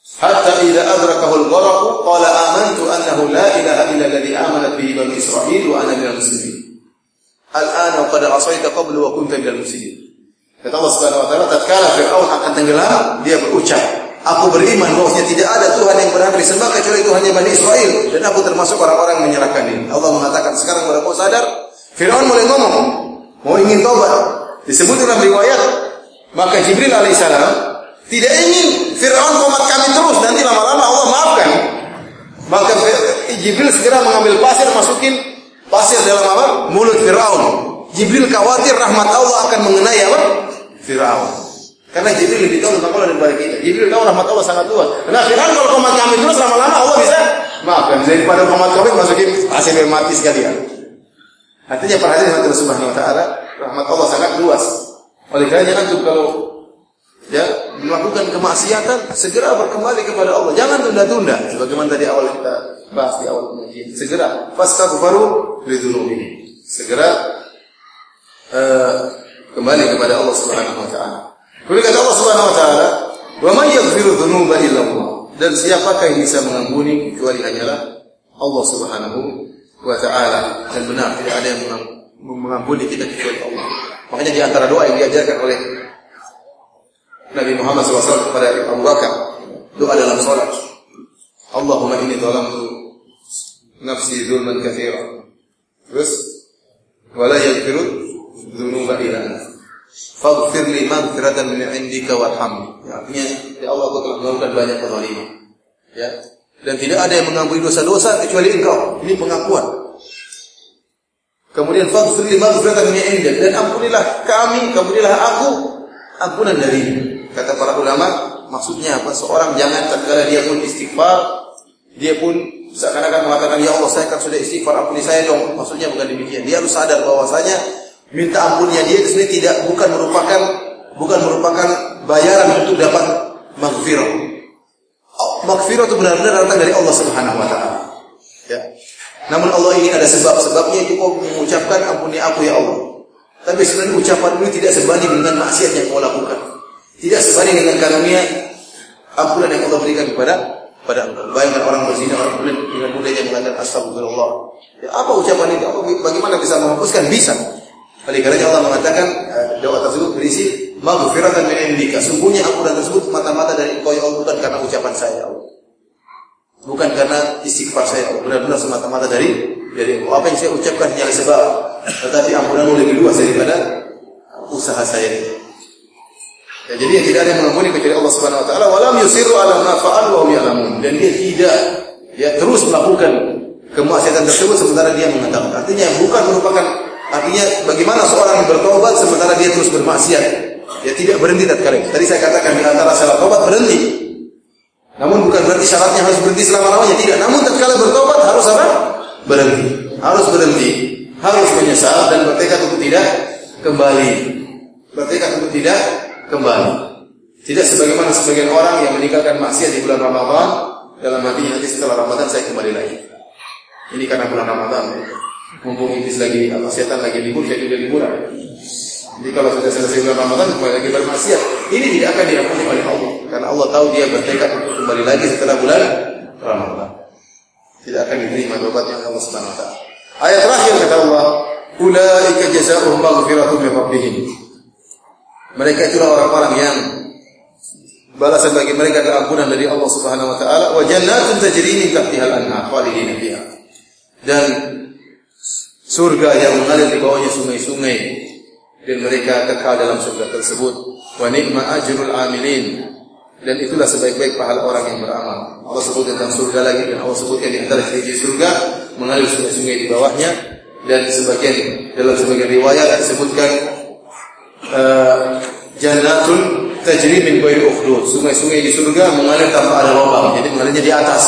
Hatta idza adrakahu al-gharq qala amantu annahu la ilaha illa alladhi amanat bihi bani Israil wa ana minal muslimin. Al-ana qad asaita qablu wa kunta minal muslimin. Kata Allah Subhanahu wa taala, tatkala Firaun akan tenggelam, dia berucap, Aku beriman bahwasanya tidak ada Tuhan yang berhak disembah kecuali Tuhannya Bani Israel dan aku termasuk orang-orang yang menyerahkan diri. Allah mengatakan sekarang kalau kau sadar, Firaun mulai ngomong, mau ingin tobat. Disebut dalam riwayat, maka Jibril alaihissalam tidak ingin Firaun komat kami terus nanti lama-lama Allah maafkan. Maka Jibril segera mengambil pasir masukin pasir dalam apa? Mulut Firaun. Jibril khawatir rahmat Allah akan mengenai apa? Firaun. Karena Jibril lebih tahu tentang Allah daripada kita. Jibril tahu rahmat Allah sangat luas. Nah, Fir'aun kalau komat kami terus lama-lama Allah bisa maafkan. Daripada komat kami masukin hasil mati sekalian. Artinya perhatian Subhanahu wa taala, rahmat Allah sangat luas. Oleh karena antum kalau ya melakukan kemaksiatan segera berkembali kepada Allah. Jangan tunda-tunda sebagaimana tadi awal kita bahas di awal pengajian. Segera fastaghfiru lidzunubihim. Segera uh, kembali kepada Allah Subhanahu wa taala. Kemudian kata Allah Subhanahu wa taala, "Wa may yaghfiru dzunuba illa Allah." Dan siapakah yang bisa mengampuni kecuali hanyalah Allah Subhanahu wa taala. Dan benar tidak ada yang mengampuni kita kecuali Allah. Makanya di antara doa yang diajarkan oleh Nabi Muhammad SAW kepada Abu Bakar, doa dalam salat. Allahumma inni dhalamtu nafsi dzulman katsira. Terus wala yaghfiru dzunuba illa anta. Faghfir li maghfiratan min indika warhamni. Ya, artinya ya Allah aku telah melakukan banyak kezaliman. Ya. Dan tidak ada yang mengampuni dosa-dosa kecuali Engkau. Ini pengakuan. Kemudian faghfir li maghfiratan min indak dan ampunilah kami, ampunilah aku ampunan dari Kata para ulama, maksudnya apa? Seorang jangan tatkala dia pun istighfar, dia pun seakan-akan mengatakan, "Ya Allah, saya kan sudah istighfar, ampuni saya dong." Maksudnya bukan demikian. Dia harus sadar bahwasanya minta ampunnya dia itu tidak bukan merupakan bukan merupakan bayaran untuk dapat maghfirah. Maghfirah itu benar-benar datang dari Allah Subhanahu wa taala. Ya. Namun Allah ingin ada sebab-sebabnya cukup mengucapkan ampuni aku ya Allah. Tapi sebenarnya ucapan ini tidak sebanding dengan maksiat yang kau lakukan. Tidak sebanding dengan karunia ampunan yang Allah berikan kepada pada orang berzina, orang kemudian dengan mudahnya mengatakan astagfirullah. Ya, apa ucapan ini? Apa, bagaimana bisa menghapuskan? Bisa. Oleh karena Allah mengatakan eh, doa tersebut berisi maghfiratan min indika. Sungguhnya ampunan tersebut mata-mata dari Engkau ya Allah bukan karena ucapan saya ya Allah. Bukan karena istighfar saya ya Allah. Benar-benar semata-mata dari dari. Apa yang saya ucapkan hanyalah sebab. Tetapi ampunanmu lebih luas daripada usaha saya. Ya, jadi yang tidak ada yang mengampuni kecuali Allah Subhanahu wa taala. Walam yusiru ala ma fa'alu wa ya'lamun. Dan dia tidak ya terus melakukan kemaksiatan tersebut sementara dia mengetahui. Artinya bukan merupakan Artinya bagaimana seorang yang bertobat sementara dia terus bermaksiat? Dia tidak berhenti tatkala. Tadi saya katakan di antara syarat tobat berhenti. Namun bukan berarti syaratnya harus berhenti selama-lamanya, tidak. Namun tatkala bertobat harus apa? Berhenti. Harus berhenti. Harus menyesal dan bertekad untuk tidak kembali. Bertekad untuk tidak kembali. Tidak sebagaimana sebagian orang yang meninggalkan maksiat di bulan Ramadan dalam hatinya nanti setelah Ramadan saya kembali lagi. Ini karena bulan Ramadan. Ya. Mumpung iblis lagi setan lagi libur, saya juga liburan. Jadi kalau sudah selesai bulan Ramadan kembali lagi bermaksiat, ini tidak akan diampuni oleh Allah. Karena Allah tahu dia bertekad untuk kembali lagi setelah bulan Ramadan. Tidak akan diterima tobatnya Allah Subhanahu wa taala. Ayat terakhir kata Allah, "Ulaika jazaohum maghfiratun min rabbihim." Mereka itulah orang-orang yang balasan bagi mereka adalah ampunan dari Allah Subhanahu wa taala wa jannatun tajri min tahtiha al-anhar. Dan surga yang mengalir di bawahnya sungai-sungai dan mereka kekal dalam surga tersebut. Wa ni'ma ajrul amilin. Dan itulah sebaik-baik pahala orang yang beramal. Allah sebut tentang surga lagi dan Allah sebutkan di antara ciri surga mengalir sungai-sungai di bawahnya dan sebagian dalam sebagian riwayat disebutkan uh, jannatun tajri min ghairi ukhdud. Sungai-sungai di surga mengalir tanpa ada lubang. Jadi mengalirnya di atas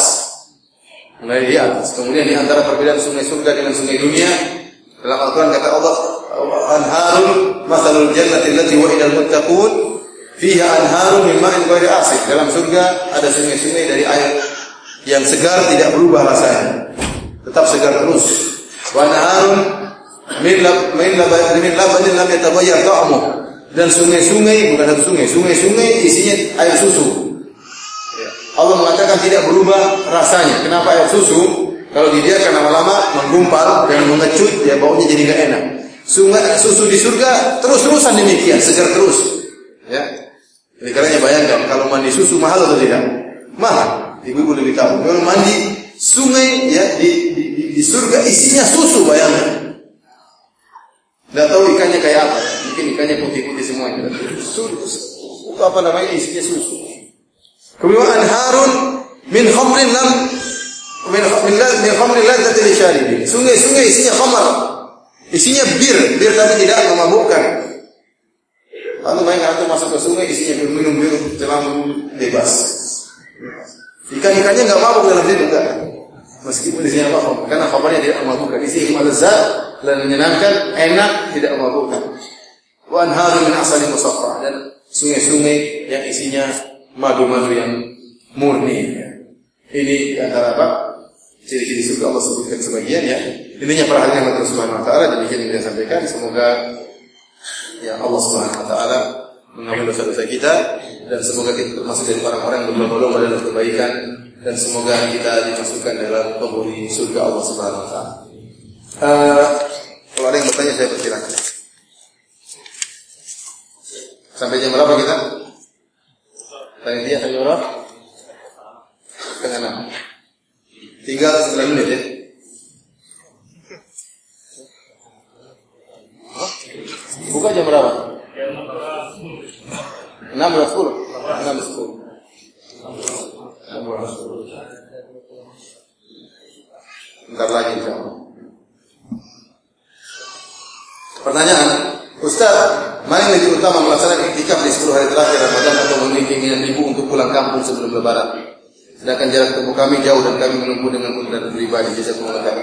mulai di atas. Kemudian di antara perbedaan sungai surga dengan sungai dunia dalam Al-Quran kata Allah anharun masalul jannati allati wa'ida al-muttaqun fiha anharun min ma'in ghairi asid. Dalam surga ada sungai-sungai dari air yang segar tidak berubah rasanya. Tetap segar terus. Wa anharun min lab min lab min labanin ta'muh. Dan sungai-sungai bukan satu sungai, sungai-sungai isinya air susu Allah mengatakan tidak berubah rasanya. Kenapa air susu kalau dibiarkan lama-lama menggumpal dan mengecut ya baunya jadi gak enak. Sungai susu di surga terus-terusan demikian, segar terus. Ya. Jadi karena bayangkan kalau mandi susu mahal atau tidak? Mahal. Ibu-ibu lebih tahu. Kalau mandi sungai ya di, di, di surga isinya susu bayangkan. Tidak tahu ikannya kayak apa. Mungkin ikannya putih-putih semuanya. Susu, apa namanya isinya susu. Kemudian anharun min khamrin lam min min min khamrin lisharibin. Sungai-sungai isinya khamar. Isinya bir, bir tapi tidak memabukkan. Lalu bayangkan antum masuk ke sungai isinya minum bir selama bebas. Ikan-ikannya nggak mabuk dalam situ enggak. Meskipun isinya mabuk, karena khabarnya tidak memabukkan. Isinya lezat dan menyenangkan, enak, tidak memabukkan. Wa anharun min asali musaffa dan sungai-sungai yang isinya madu-madu yang murni. Ini antara apa? Ciri-ciri surga Allah sebutkan sebagian ya. Intinya perhatian Allah Subhanahu Wa Taala demikian yang saya sampaikan. Semoga ya Allah Subhanahu Wa Taala mengampuni dosa-dosa kita dan semoga kita termasuk dari orang-orang yang berlomba-lomba dalam kebaikan dan semoga kita dimasukkan dalam penghuni surga Allah Subhanahu Wa Taala. Uh, kalau ada yang bertanya saya persilakan. Sampai jam berapa kita? Tanya dia sampai berapa? Setengah enam. Tinggal sembilan menit ya. Buka jam berapa? Enam belas sepuluh. Enam belas sepuluh. Enam belas sepuluh. Ntar lagi insya Pertanyaan, Ustaz, mana yang lebih utama melaksanakan iktikaf di 10 hari terakhir Ramadan atau memiliki keinginan ibu untuk pulang kampung sebelum lebaran? Sedangkan jarak tempuh kami jauh dan kami menempuh dengan kemudian pribadi. Jasa khairan.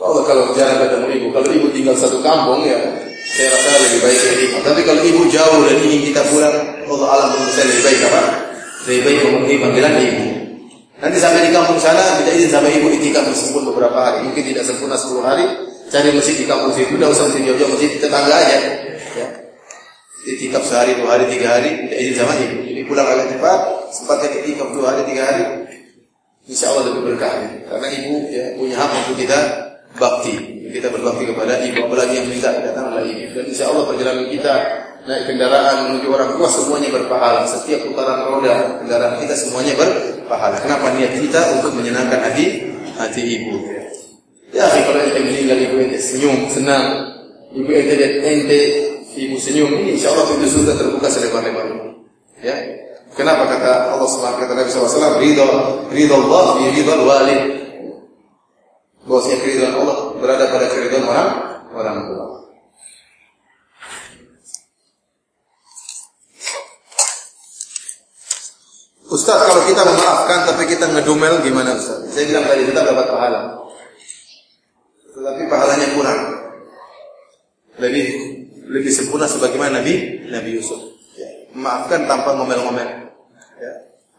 Kalau kalau jarak ketemu ibu, kalau ibu tinggal satu kampung ya saya rasa lebih baik ini. Tapi kalau ibu jauh dan ingin kita pulang, Allah alam menurut saya lebih baik apa? Lebih baik memenuhi panggilan ibu. Nanti sampai di kampung sana kita izin sama ibu itikaf meskipun beberapa hari, mungkin tidak sempurna 10 hari. Cari masjid di kampung situ, tidak usah masjid jauh-jauh, masjid tetangga aja. Ya. Itikaf sehari, dua hari, tiga hari, kita izin sama ibu. Jadi pulang agak cepat, sempatnya itikaf dua hari, tiga hari, Insya Allah lebih berkah. Ya. Karena ibu ya, punya hak untuk kita bakti. Kita berbakti kepada ibu, apalagi yang minta datang ibu. Dan insya Allah perjalanan kita naik kendaraan menuju orang tua semuanya berpahala. Setiap putaran roda kendaraan kita semuanya berpahala. Kenapa niat kita untuk menyenangkan hati hati ibu? Ya, kalau ente meninggal ibu ente senyum, senang. Ibu ente lihat ente ibu senyum ini insya Allah pintu surga terbuka selebar-lebarnya. Ya, Kenapa kata Allah SWT kata Nabi SAW ridho ridho Allah ridho walid bahwasanya keridhaan Allah berada pada keridhaan orang orang tua. Ustaz, kalau kita memaafkan tapi kita ngedumel gimana Ustaz? Saya bilang tadi kita dapat pahala. Tetapi pahalanya kurang. Lebih lebih sempurna sebagaimana Nabi Nabi Yusuf. Ya. Maafkan tanpa ngomel-ngomel. Ya.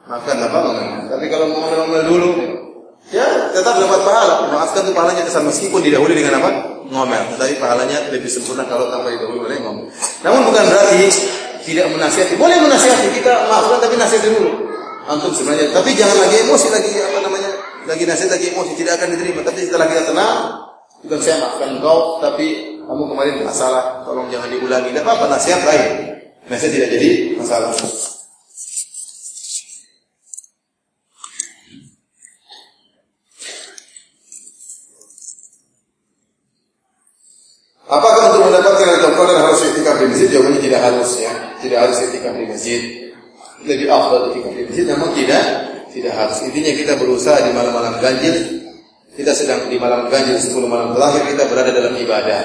Maafkan tanpa ngomel. Tapi kalau ngomel-ngomel dulu, ya tetap dapat pahala. Maafkan itu pahalanya kesan meskipun didahului dengan apa? Ngomel. Tetapi pahalanya lebih sempurna kalau tanpa didahului oleh ngomel. Namun bukan berarti tidak menasihati. Boleh menasihati kita maafkan tapi nasihati dulu. Antum sebenarnya. Tapi jangan lagi emosi lagi apa namanya? Lagi nasihat lagi emosi tidak akan diterima. Tapi setelah kita tenang, bukan saya maafkan engkau, tapi kamu kemarin masalah, tolong jangan diulangi. Tidak apa-apa, nasihat lain. Nasihat tidak jadi masalah. Apakah untuk mendapatkan Lailatul Qadar harus itikaf di masjid? Jawabannya tidak harus ya. Tidak harus itikaf di masjid. Lebih afdal itikaf di masjid namun tidak tidak harus. Intinya kita berusaha di malam-malam ganjil. Kita sedang di malam ganjil 10 malam terakhir kita berada dalam ibadah.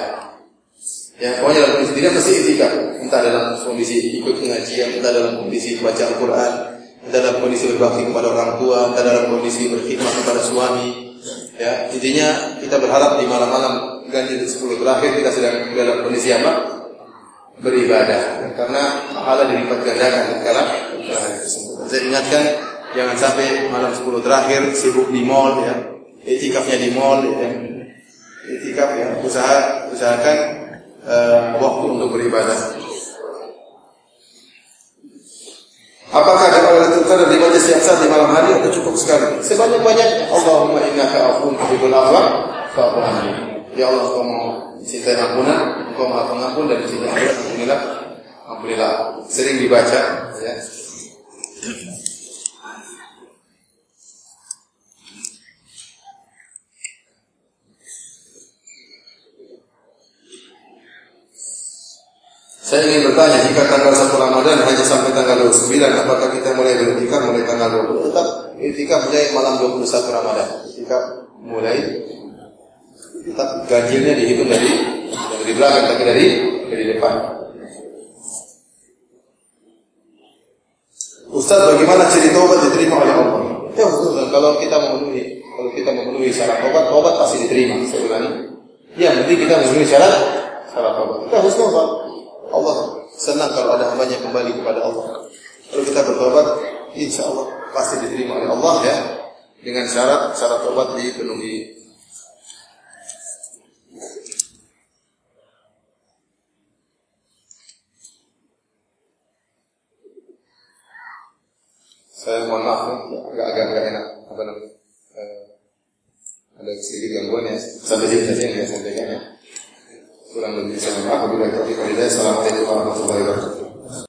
Ya, pokoknya dalam kondisi tidak mesti itikaf. Entah dalam kondisi ikut pengajian, entah dalam kondisi baca Al-Quran, entah dalam kondisi berbakti kepada orang tua, entah dalam kondisi berkhidmat kepada suami. Ya, intinya kita berharap di malam-malam ganjil 10 terakhir kita sedang dalam kondisi apa? Beribadah. Karena pahala dilipat gandakan kala Saya ingatkan jangan sampai malam 10 terakhir sibuk di mall ya. Etikafnya di mall ya. Etikaf ya, usaha usahakan uh, waktu untuk beribadah. Apakah ada Lailatul Qadar dibaca setiap saat di malam hari atau cukup sekali? Sebanyak-banyaknya. Allahumma innaka afuwun tuhibbul afwa fa'fu. Ya Allah engkau mau cinta ampunan, engkau maha pengampun dan cinta ampunan, ampunilah, ampunilah. Sering dibaca, ya. Saya ingin bertanya, jika tanggal 1 Ramadan hanya sampai tanggal 29, apakah kita mulai beritikaf mulai tanggal 20? Tetap itikaf mulai malam 21 Ramadan. Itikaf mulai Tetap ganjilnya dihitung dari dari belakang tapi dari dari depan. Ustaz bagaimana ciri taubat diterima oleh Allah? Ya Ustaz, kalau kita memenuhi kalau kita memenuhi syarat taubat, taubat pasti diterima. Saya ulangi. Ya, nanti kita memenuhi syarat syarat taubat. Kita harus taubat. Allah senang kalau ada hambanya kembali kepada Allah. Kalau kita bertobat, insya Allah pasti diterima oleh Allah ya. Dengan syarat syarat taubat dipenuhi. Saya mohon maaf ya, agak-agak agak enak apa namanya? Uh, ada sedikit gangguan ya. Sampai jam saja yang saya sampaikan ya. Kurang lebih saya maaf. Apabila kita tidak, Assalamualaikum warahmatullahi wabarakatuh.